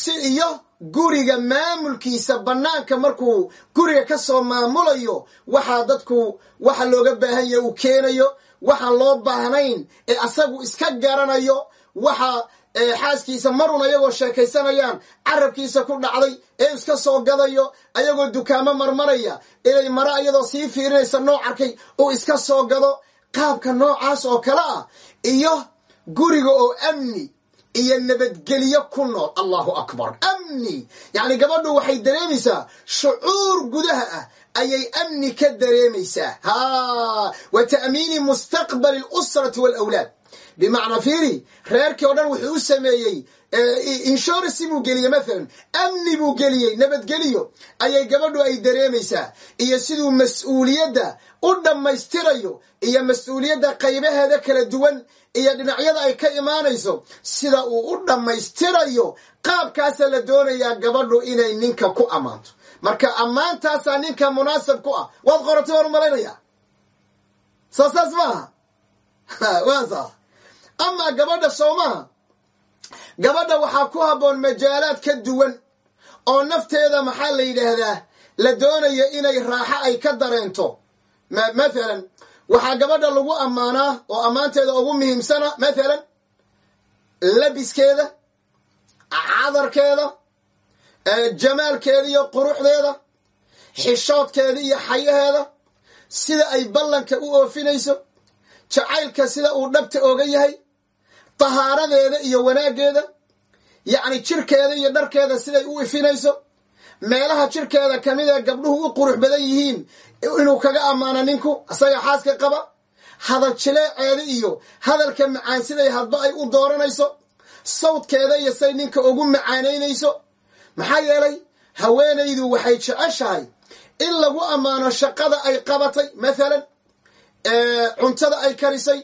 si iyo guriga maamulkiisa bannaanka markuu guriga ka soo maamulayo waxaa dadku waxa looga baahan yahay uu keenayo waxaan loo baahnayn ee asagu iska garanayo waxa xaaskiisa marun ayagoo sheekaysanayaan carabkiisa ku dhacday ee iska soo gadayo ayagoo dukaamo marmaraya inay mara iyadoo sii fiirinaysa nooc arkay uu iska soo gado. Qaabka noocaas oo kale ah iyo guriga oo amni iyo nabadgelyo ku nool. Allahu akbar. Amni. Yacni gabadhu waxay dareemaysaa shucuur gudaha ah ayay amni ka dareemaysaa. Ha wa ta'miini mustaqbali alusrati waalawlaad bimacnaa fiiri reerkii o dhan wuxuu u sameeyey insurance buu geliyey. Mathalan amni buu geliyey nabadgeliyo ayay gabadhu ay dareemaysaa. Iyo siduu mas'uuliyadda u dhammaystirayo iyo mas'uuliyadda qaybaheeda kala duwan iyo dhinacyada ay ka imaanayso sida uu u dhammaystirayo qaabkaasa la doonayaa gabadhu inay ninka ku ammaanto. Marka ammaantaasaa ninka munaasab ku ah. Waad qoratay waan u malaynayaa soo saas maaha. <laughs> Waa saas amaa gabadha soomaha gabadha waxaa ku habboon majaalaad ka duwan oo nafteeda maxaa la yidhaahdaa? La doonayo inay raaxo ay ka dareento. Mathalan waxaa gabadha lagu ammaanaa oo ammaanteeda ugu muhiimsana mathalan labiskeeda cadarkeeda jamaalkeeda iyo quruxdeeda xishoodkeeda iyo xayaheeda sida ay ballanka u oofinayso jacaylka sida uu dhabta oga yahay tahaaradeeda iyo wanaaggeeda yacni jirkeeda iyo dharkeeda siday u ifinayso meelaha jirkeeda ka mid ee gabdhuhu u qurux badan yihiin inuu kaga ammaano ninku isaga xaaska qaba hadal jileeceeda iyo hadalka macaan siday hadba ay u dooranayso sawdkeeda iyo say ninka ugu macaanaynayso maxaa yeelay haweenaydu waxay jeceshahay in lagu ammaano shaqada ay qabatay mathalan cuntada ay karisay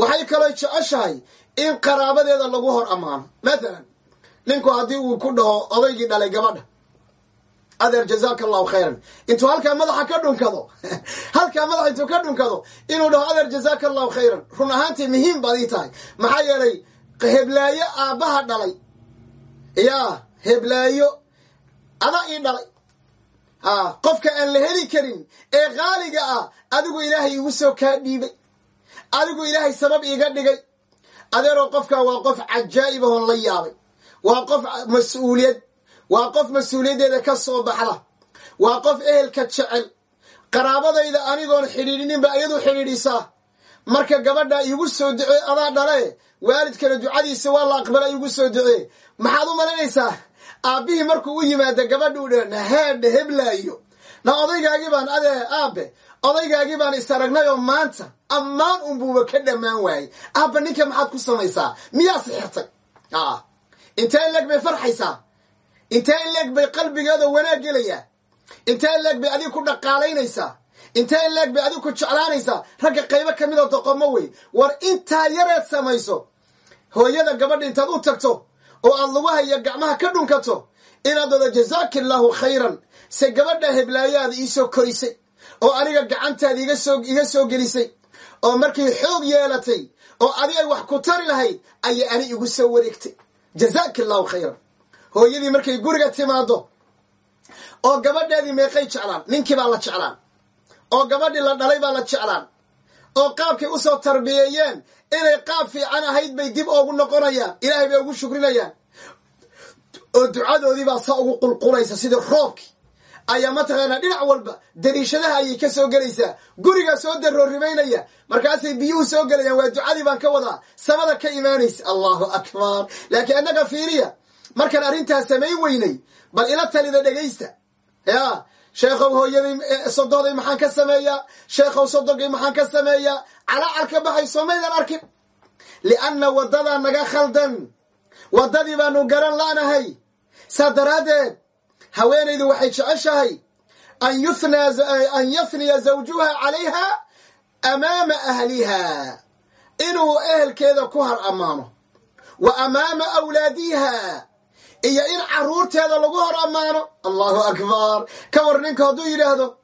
waxay kaloo jeceshahay in qaraabadeeda lagu hor ammaano mathalan ninku haddii uu ku dhaho odaygii dhalay gabadha adeer jazaaka allahu khayran. Intuu halkaa madaxa ka dhunkado <laughs> halkaa madaxa intuu ka dhunkado inuu dhaho adeer jazaaka allahu khayran. Run ahaantii muhiim baad ii tahay. Maxaa yeelay heblaayo aabbaha dhalay. Yaa heblaayo adaa ii dhalay. A qofka aan la heli karin ee qaaliga ah adigu ilaahay igu soo kaa dhiibay. Adigu ilaahay sabab iiga dhigay adeeroo qofkaa waa qof cajaa'ib ahoon la yaabay. Waa qof mas'uuliyad waa qof mas'uuliyaddeeda ka soo baxda. Waa qof ehelka jecel. Qaraabadayda anigoon xidhiidhininba iyadu xidhiidhisaa. Marka gabadha iigu soo ducee adaa dhale waalidkana ducadiisa waa la aqbala iigu soo ducee. Maxaad u malaynaysaa aabbihii markuu u yimaada gabadha u dha heblaayo na odaygaagii baan adee aabe odaygaagii baan is aragnayoo maanta ammaan unbuuba ka dhammaan waayey. Aabba ninka maxaad ku samaysaa? Miyaa sixirtay intee in leeg bay farxaysaa? Intee in leeg bay qalbigeeda wanaag gelayaa? Intee in leeg bay adiga ku dhaqaalaynaysaa? Intee in leeg bay adiga ku jeclaanaysaa? Ragga qaybo ka midoo doqomo wey war intaa yareed samayso. Hooyada gabadha intaad u tagto oo aad lagu haya gacmaha ka dhunkato inaad wada jazaaki allaahu khayran. Se gabadha heblaayaada iisoo korisay oo aniga gacantaada iga soo gelisay oo markay xoog yeelatay oo adi ay wax ku tari lahayd ayay ani igu soo wareegtay. Jazaaki allahu khayran. Hooyadii markay guriga timaado oo gabadheedii meeqay jeclaan ninkii baa la jeclaan oo gabadhii la dhalay baa la jeclaan oo qaabkay u soo tarbiyeeyeen inay qaab fiican ahayd bay dib oogu noqonayaan ilaahay bay ugu shukrinayaan. Oo ducadoodii baa saa ugu qulqulaysa sidii roobkii ayaa mataqaanaa dhinac walba. Dariishadaha ayay ka soo gelaysaa. Gurigaa soo daroorimaynaya markaasay biyuhu soo gelayaan waa ducadii baan ka wadaa. Samada ka imaanaysa. Allahu akbar. Laakiin annaga fiiriya markaan arrintaas samayn weynay bal ila talida dhegaysta. Ya sheekhow hooyaday sodohday maxaan ka sameeyaa? Sheekhow sodogay maxaan ka sameeyaa? Calaacal ka baxay soomaydan arkin. Lianna waddadaa naga khaldan. Waddadii baanu garan la'nahay. Saa daraaddeed haweenaydu waxay jeceshahay an an yafniya zawjuha calayha amaama ahliha inuu ehelkeeda ku har ammaano. Wa amaama awlaadiha iyo in carruurteeda lagu hor ammaano. Allahu akbar. Ka war ninka hadduu yidhaahdo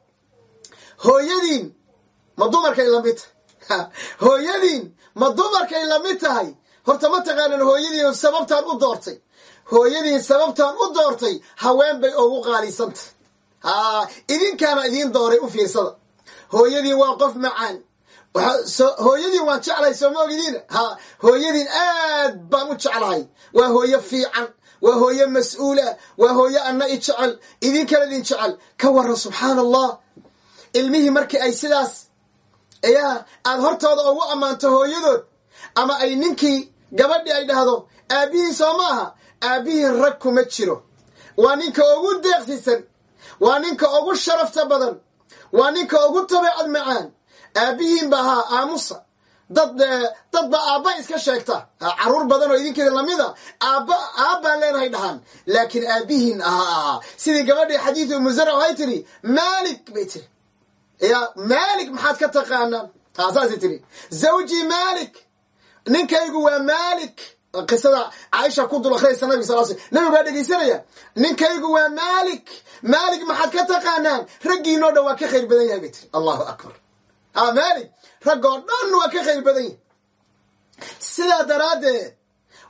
hooyadiin ma dumarkay la mid tahay? <laughs> Hooyadiin ma dumarkay la mid tahay? Horta ma taqaanan hooyadiin sababtaan u doortay hooyadiin sababtaan u doortay haween bay ugu qaalisantah haa idinkaana idiin dooray u fiirsada. Hooyadiin waa qof macaan. Hooyadiin waan jeclahay soo ma ogidiin ha hooyadiin aad baan u jeclahay. Waa hooyo fiican waa hooyo mas'uula waa hooyo anna i jecel idinkana idin jecel. Ka waran subxaana allah ilmihii markii ay sidaas yaa aad hortooda ugu ammaanto hooyadood ama ay ninkii gabadhii ay dhahdo aabbihii soo maaha aabbihii rag kuma jiro. Waa ninka ugu deeqsisan waa ninka ugu sharafta badan waa ninka ugu tabeecad macaan. Aabbihiin ba ahaa aamusa dad dad ba aabba iska sheegta. Caruur badan oo idinkeeda lamida aabba aabbaan leenahay dhahaan. Laakiin aabbihiin ahaa ahaa sidii gabadhii xadiidu musara waxay tiri maalik bay tiri. Ya maalik maxaad ka taqaanaan? Saasay tiri. Zawjii maalik. Ninkaygu waa maalik qisada caaisha ku dul akhriyaysa nabig sal sl nabigu waa dhegaysanaya ninkaygu waa maalik. Maalik maxaad ka taqaanaan? Raggiinoo dhan waa ka khayr badan yahay bay tiri allahu akbar. A maalik raggoo dhan waa ka khayr badan yahay. Sidaa daraaddeed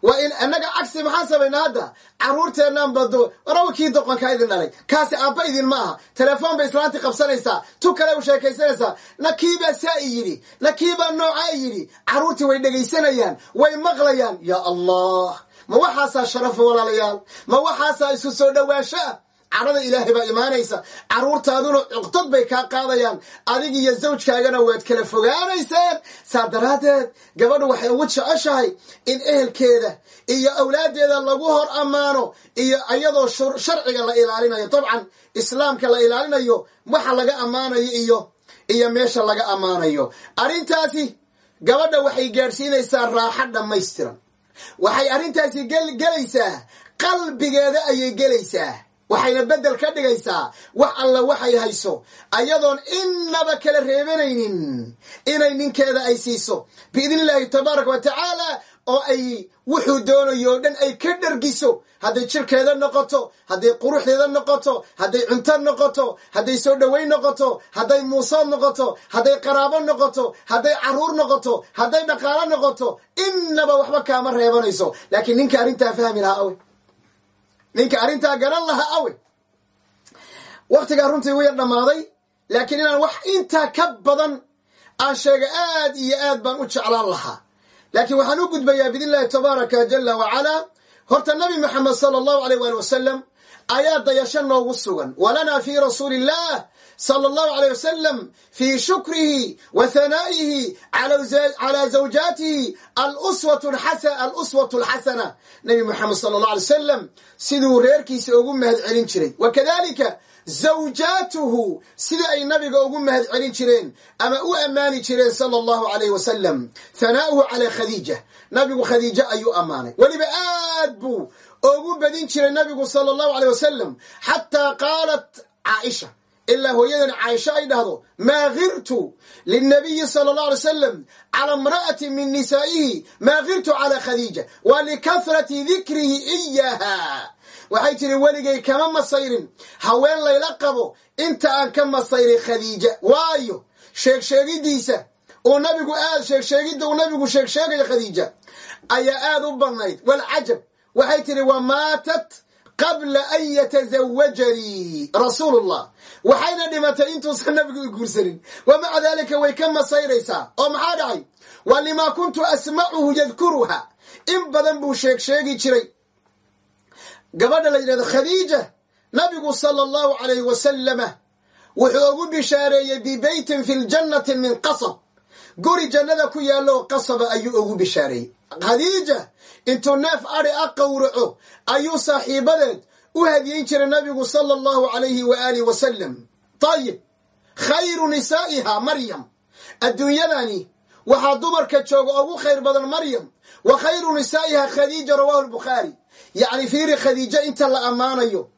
waa in annaga cagsi maxaan samaynaa hadda? Carruurteennan bado warawa kii doqonkaa idin dhalay. Kaasi aabba idin ma aha. Telefoon bay islaantii qabsanaysaa. Tu kale u sheekaysanaysaa. Na kiibaa saa i yidhi. Na kiibaa noocaa i yidhi. Carruurtii way dhegaysanayaan way maqlayaan. Yaa allah! Ma waxaasaa sharafa walaalayaal? Ma waxaasaa isu soo dhowaansho ah cadhada ilaahay baa imaanaysa. Carruurtaaduna cuqdad bay kaa qaadayaan. Adig iyo zawjkaagana waad kala fogaanayseen saa daraaddeed gabadhu waxay ugu jeceshahay in ehelkeeda iyo awlaaddeeda lagu hor ammaano iyo iyadoo sharciga la ilaalinayo. Dabcan islaamka la ilaalinayo waxa laga ammaanayo iyo iyo meesha laga ammaanayo. Arrintaasi gabadha waxay gaadhsiinaysaa raaxo dhammaystiran. Waxay arrintaasi gelaysaa qalbigeeda ayay gelaysaa waxayna beddel ka dhigaysaa wax alla waxay hayso. Ayadoon innaba kala reebanaynin inay ninkeeda ay siiso. Biidni illaahi tabaaraka wa tacaala oo ay wuxuu doonayo o dhan ay ka dhargiso. Hadday jirkeeda noqoto hadday quruxdeeda noqoto hadday cunto noqoto hadday soo dhoweyn noqoto hadday muusood noqoto hadday qaraabo noqoto hadday carruur noqoto hadday dhaqaalo noqoto innaba waxba kaama reebanayso. Laakiin ninka arrintaa fahmi lahaa awe ninka arrintaa garan lahaa awe. Waktigaa runtii wuu yar dhammaaday laakiin inaan wax intaa ka badan aan sheega aad iyo aad baan u jeclaan lahaa. Laakiin waxaan u gudbayaa biidn illahi tabaaraka jala wacalaa horta nabi moxamed sala allahu aleyh waali wasalam ayaa dayasho noogu sugan. Walanaa fii rasuuli illah sala allahu aleyh wasalam fii shukrihi wa hanaa'ihi calaa zawjaatihi aluswatu alxasana nabi moxamed sala allah alay wasalam siduu reerkiisa ugu mahad celin jiray. Wa kadalika zawjaatuhu sidii ay nabiga ugu mahad celin jireen ama u ammaani jireen sala allahu alayh wasalam hanaa'uhu calaa khadiija nabigu khadiijo ayuu ammaanay. Weliba aad buu ugu badin jiray nabigu sala allahu aleyh wasalam xataa qaalat caaisha ilaa hooyadan caaisha ay dhahdo maa girtu lilnabiyi sala allah alay wasalam cala imra'ati min nisaa'ihi maa girtu calaa khadiija wa likafrati dikrihi iyaha waxay tidhi weligay kama masayrin haween layla qabo inta aan ka masayrin khadiija. Waayo sheegsheegidiisa uu nabigu aad sheegsheegidda uu nabigu sheegsheegayo khadiija ayaa aad u badnayd. Walcajab waxay tidhi wa maatat qabla an yatasawajanii rasuulu llah waxayna dhimatay intuusan nabigu i guursanin. Wa maca daalika way ka masayraysaa. Oo maxaa dhacay? Wa limaa kuntu asmacuhu yadkuruha in badan buu sheeg sheegi jiray. Gabadha la yidhahdo khadiija nabigu sala allahu alayh wasalama wuxuu ugu bishaareeyey bibeytin fi ljannati min qasab. Guri jannada ku yaallo qasaba ayuu ugu bishaareeyey. Khadiija intuu neef adi a qowraco ayuu saaxiibadeed u hadiyeyn jiray nabigu sala allahu alayhi wa aalih wasalam ayib khayru nisaa'iha maryam. Adduunyadani waxaa dumarka jooga ugu khayr badan maryam. Wa khayru nisaa'iha khadiija rawahu lbukhaari yacni fiiri khadiijo inta la ammaanayo.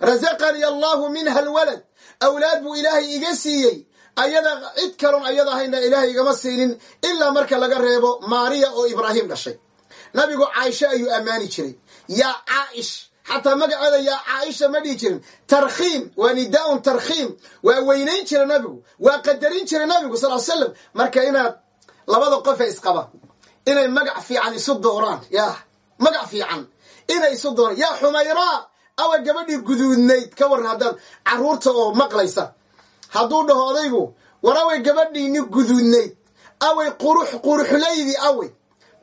Rasaqanii allahu minha alwalad. Awlaad buu ilaahay iga siiyey. Ayada cid kalon ayada ahayna ilaahay igama siinin ilaa marka laga reebo maariya oo ibraahim dhashay. Nabigu caaisho ayuu ammaani jiray. Yaa caaish xataa magaceeda yaa caaisha ma dhihi jirin. Tarkhiim waa nidaa'un tarkhiim. Waa weynayn jira nabigu waa qadarin jira nabigu sal slam marka inaad labada qofe isqaba inay magac fiican isu dooraan ya magac fiican. Inay isu dooraan yaa xumayraa awa gabadhii guduudnayd ka waran haddaan carruurta oo maqlaysa. Hadduu dhaho odaygu war away gabadhiini guduudnayd away qurux quruxlaydi awey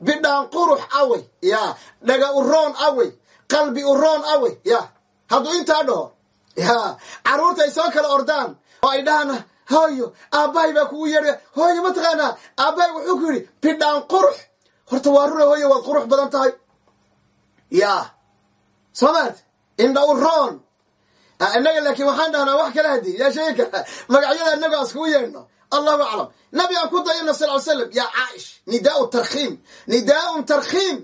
bidhaan qurux awey ya dhaga uroon awey qalbi uroon awey ya. Hadduu intaa dhaho ya. Carruurta ay soo kala ordaan. Oo ay dhahaan hooyo aabbahay baa kugu yeedha hooyo mataqaanaa aabbahay wuxuu ku yidhi bidhaan qurux. Horta waa runa hooyo waad qurux badan tahay. Ya. Soo maad indha uroon innaga laakiin waxaan dhahnaa wax kala hadi yaa sheegi kara <laughs> magacyada innago aan iskugu yeedhno. Allahu aclam. Nabi aan ku dayano sal l slam yaa caaish nidaau tarkhiim. Nidaa'un tarkhiim.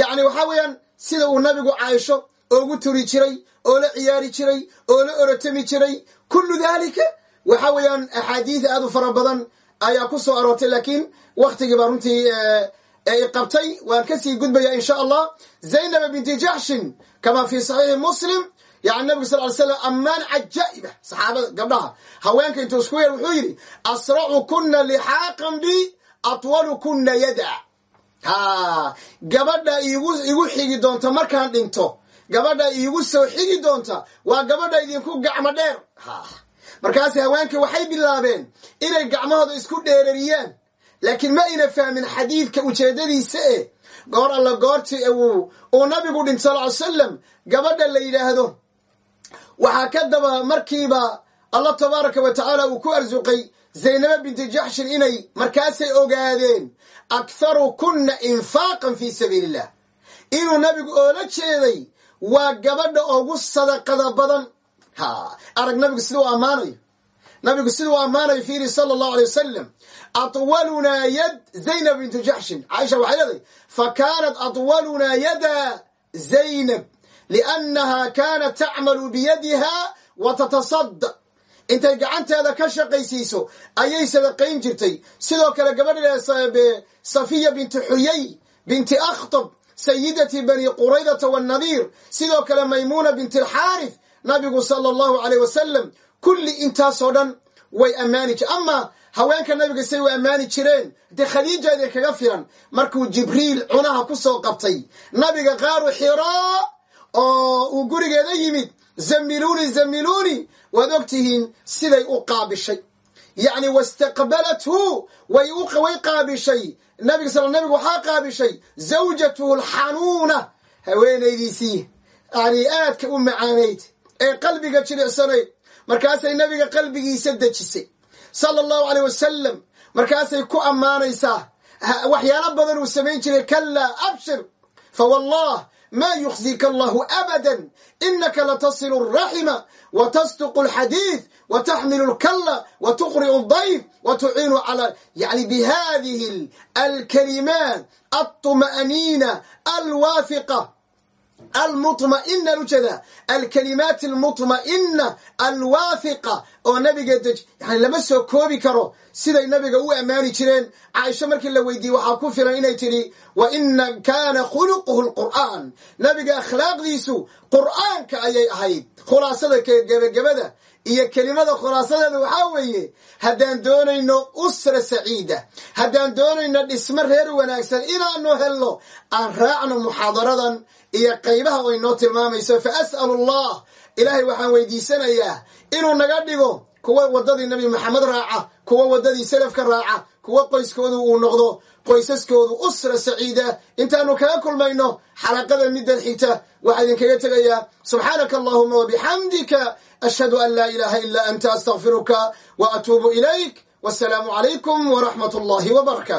Yacni waxaa weeyaan sida uu nabigu caaisho oogu turi jiray oo la ciyaari jiray oo la orotami jiray. Kullu daalika waxa weeyaan axaadiid aad u fara badan ayaa ku soo aroortay laakiin waktigii baa runtii qabtay. Waan ka sii gudbaya in sha allah zaynaba binti jaxshin kama fi saxiixi muslim yani nabigu sal ly slam ammaan cajaa'iba saxaabada gabdhaha. Haweenka intuu isku yeer wuxuu yidhi asracu kuna lixaaqan bi atwalu kuna yada ha gabadha igu xigi doonta markaan dhinto. Gabadha iigu soo xigi doonta waa gabadha idinku gacmo dheer. Markaas haweenkii waxay bilaabeen inay gacmahooda isku dheerariyaan. Laakiin ma ayna fahmin xadiidka ujeedadiisa e goor alla goortii uu nabigu dhinto sal ly salam gabadha la yidhaahdo. Waxaa ka daba markiiba allah tabaaraka wa tacaala uu ku arsuqay zaynaba binti jaxshin inay markaasay ogaadeen aktharu kunna infaaqan fii sabiili illah inuu nabigu oola jeeday waa gabadha ugu sadaqada badan. Ha arag nabigu sida u ammaanayo nabigu sida uu ammaanayo fiiri sala allahu alay wasalam atwalunaa yad zaynab bintu jaxshin caaisha waxay leedahay fa kaanat atwalunaa yada zaynab liannaha kaanat tacmalu biyadiha wa intay gacanteeda ka shaqaysiiso ayay sadaqayn jirtay. Sidoo kale gabadha safiya binti xuyay binti akhtab sayidati bani quraydata wannadiir sidoo kale maymuuna binti alxaarif nabigu sala allahu aleyh wasalam kulli intaasoo dhan way ammaani jire ama haweenka nabiga say u ammaani jireen. Dee khadiijaday kaga filan. Markuu jibriil cunaha ku soo qabtay nabiga qaaru xiraa oo uu gurigeeda yimid zamiluuni zamiluuni waad og tihiin siday u qaabishay. Yacni wastaqbalathu way way qaabishay. Nabiga sal nabigu waxaa qaabishay zawjatuhu alxanuuna haweenaydiisii yani aadka u macaanayd ee qalbiga jilicsanayd markaasay nabiga qalbigiisa dejisay. Sala allahu aleyh wasalam markaasay ku ammaanaysaa. Waxyaalo badan uu samayn jiray kalaa abshir. Fa wallah ma yukhzika allahu abada inaka latasilu alraxima wa tasduqu alxadiid wa taxmilu alkalla wa tuqri'u aldayf wa tuciinu cala yani bihadihi alkalimaat alطuma'niina alwaafiqa almuطma'ina ujeeda alkalimaat almuطma'ina alwaafiqa oo nabiga yani lama soo koobi karo siday nabiga u ammaani jireen. Caaisho markii la weydiiyey waxaa ku filan inay tidhi wa ina kaana khuluquhu lqur'aan nabiga akhlaaqdiisu qur'aanka ayay ahayd. Khulaasada gebagabada iyo kelimada khulaasadeeda waxaa weeye haddaan doonayno usra saciida haddaan doonayno dhismo reer wanaagsan inaanu helno aan raacno muxaadaradan iyo qaybaha ay noo tilmaamayso. Fa as'alu allah ilaahay waxaan weydiisanayaa inuu naga dhigo kuwa waddadii nabi maxamed raaca kuwa waddadii salafka raaca kuwa qoyskoodu uu noqdo qoysaskoodu usra saciida. Intaanu kaga kulmayno xalaqada middan xigta waxaa idinkaga tegayaa subxaanaka allahuma wabixamdika ashhadu an laa ilaaha ilaa anta astaqfiruka wa atuubu ilayk wasalaamu calaykum waraxmat allahi wbarakatu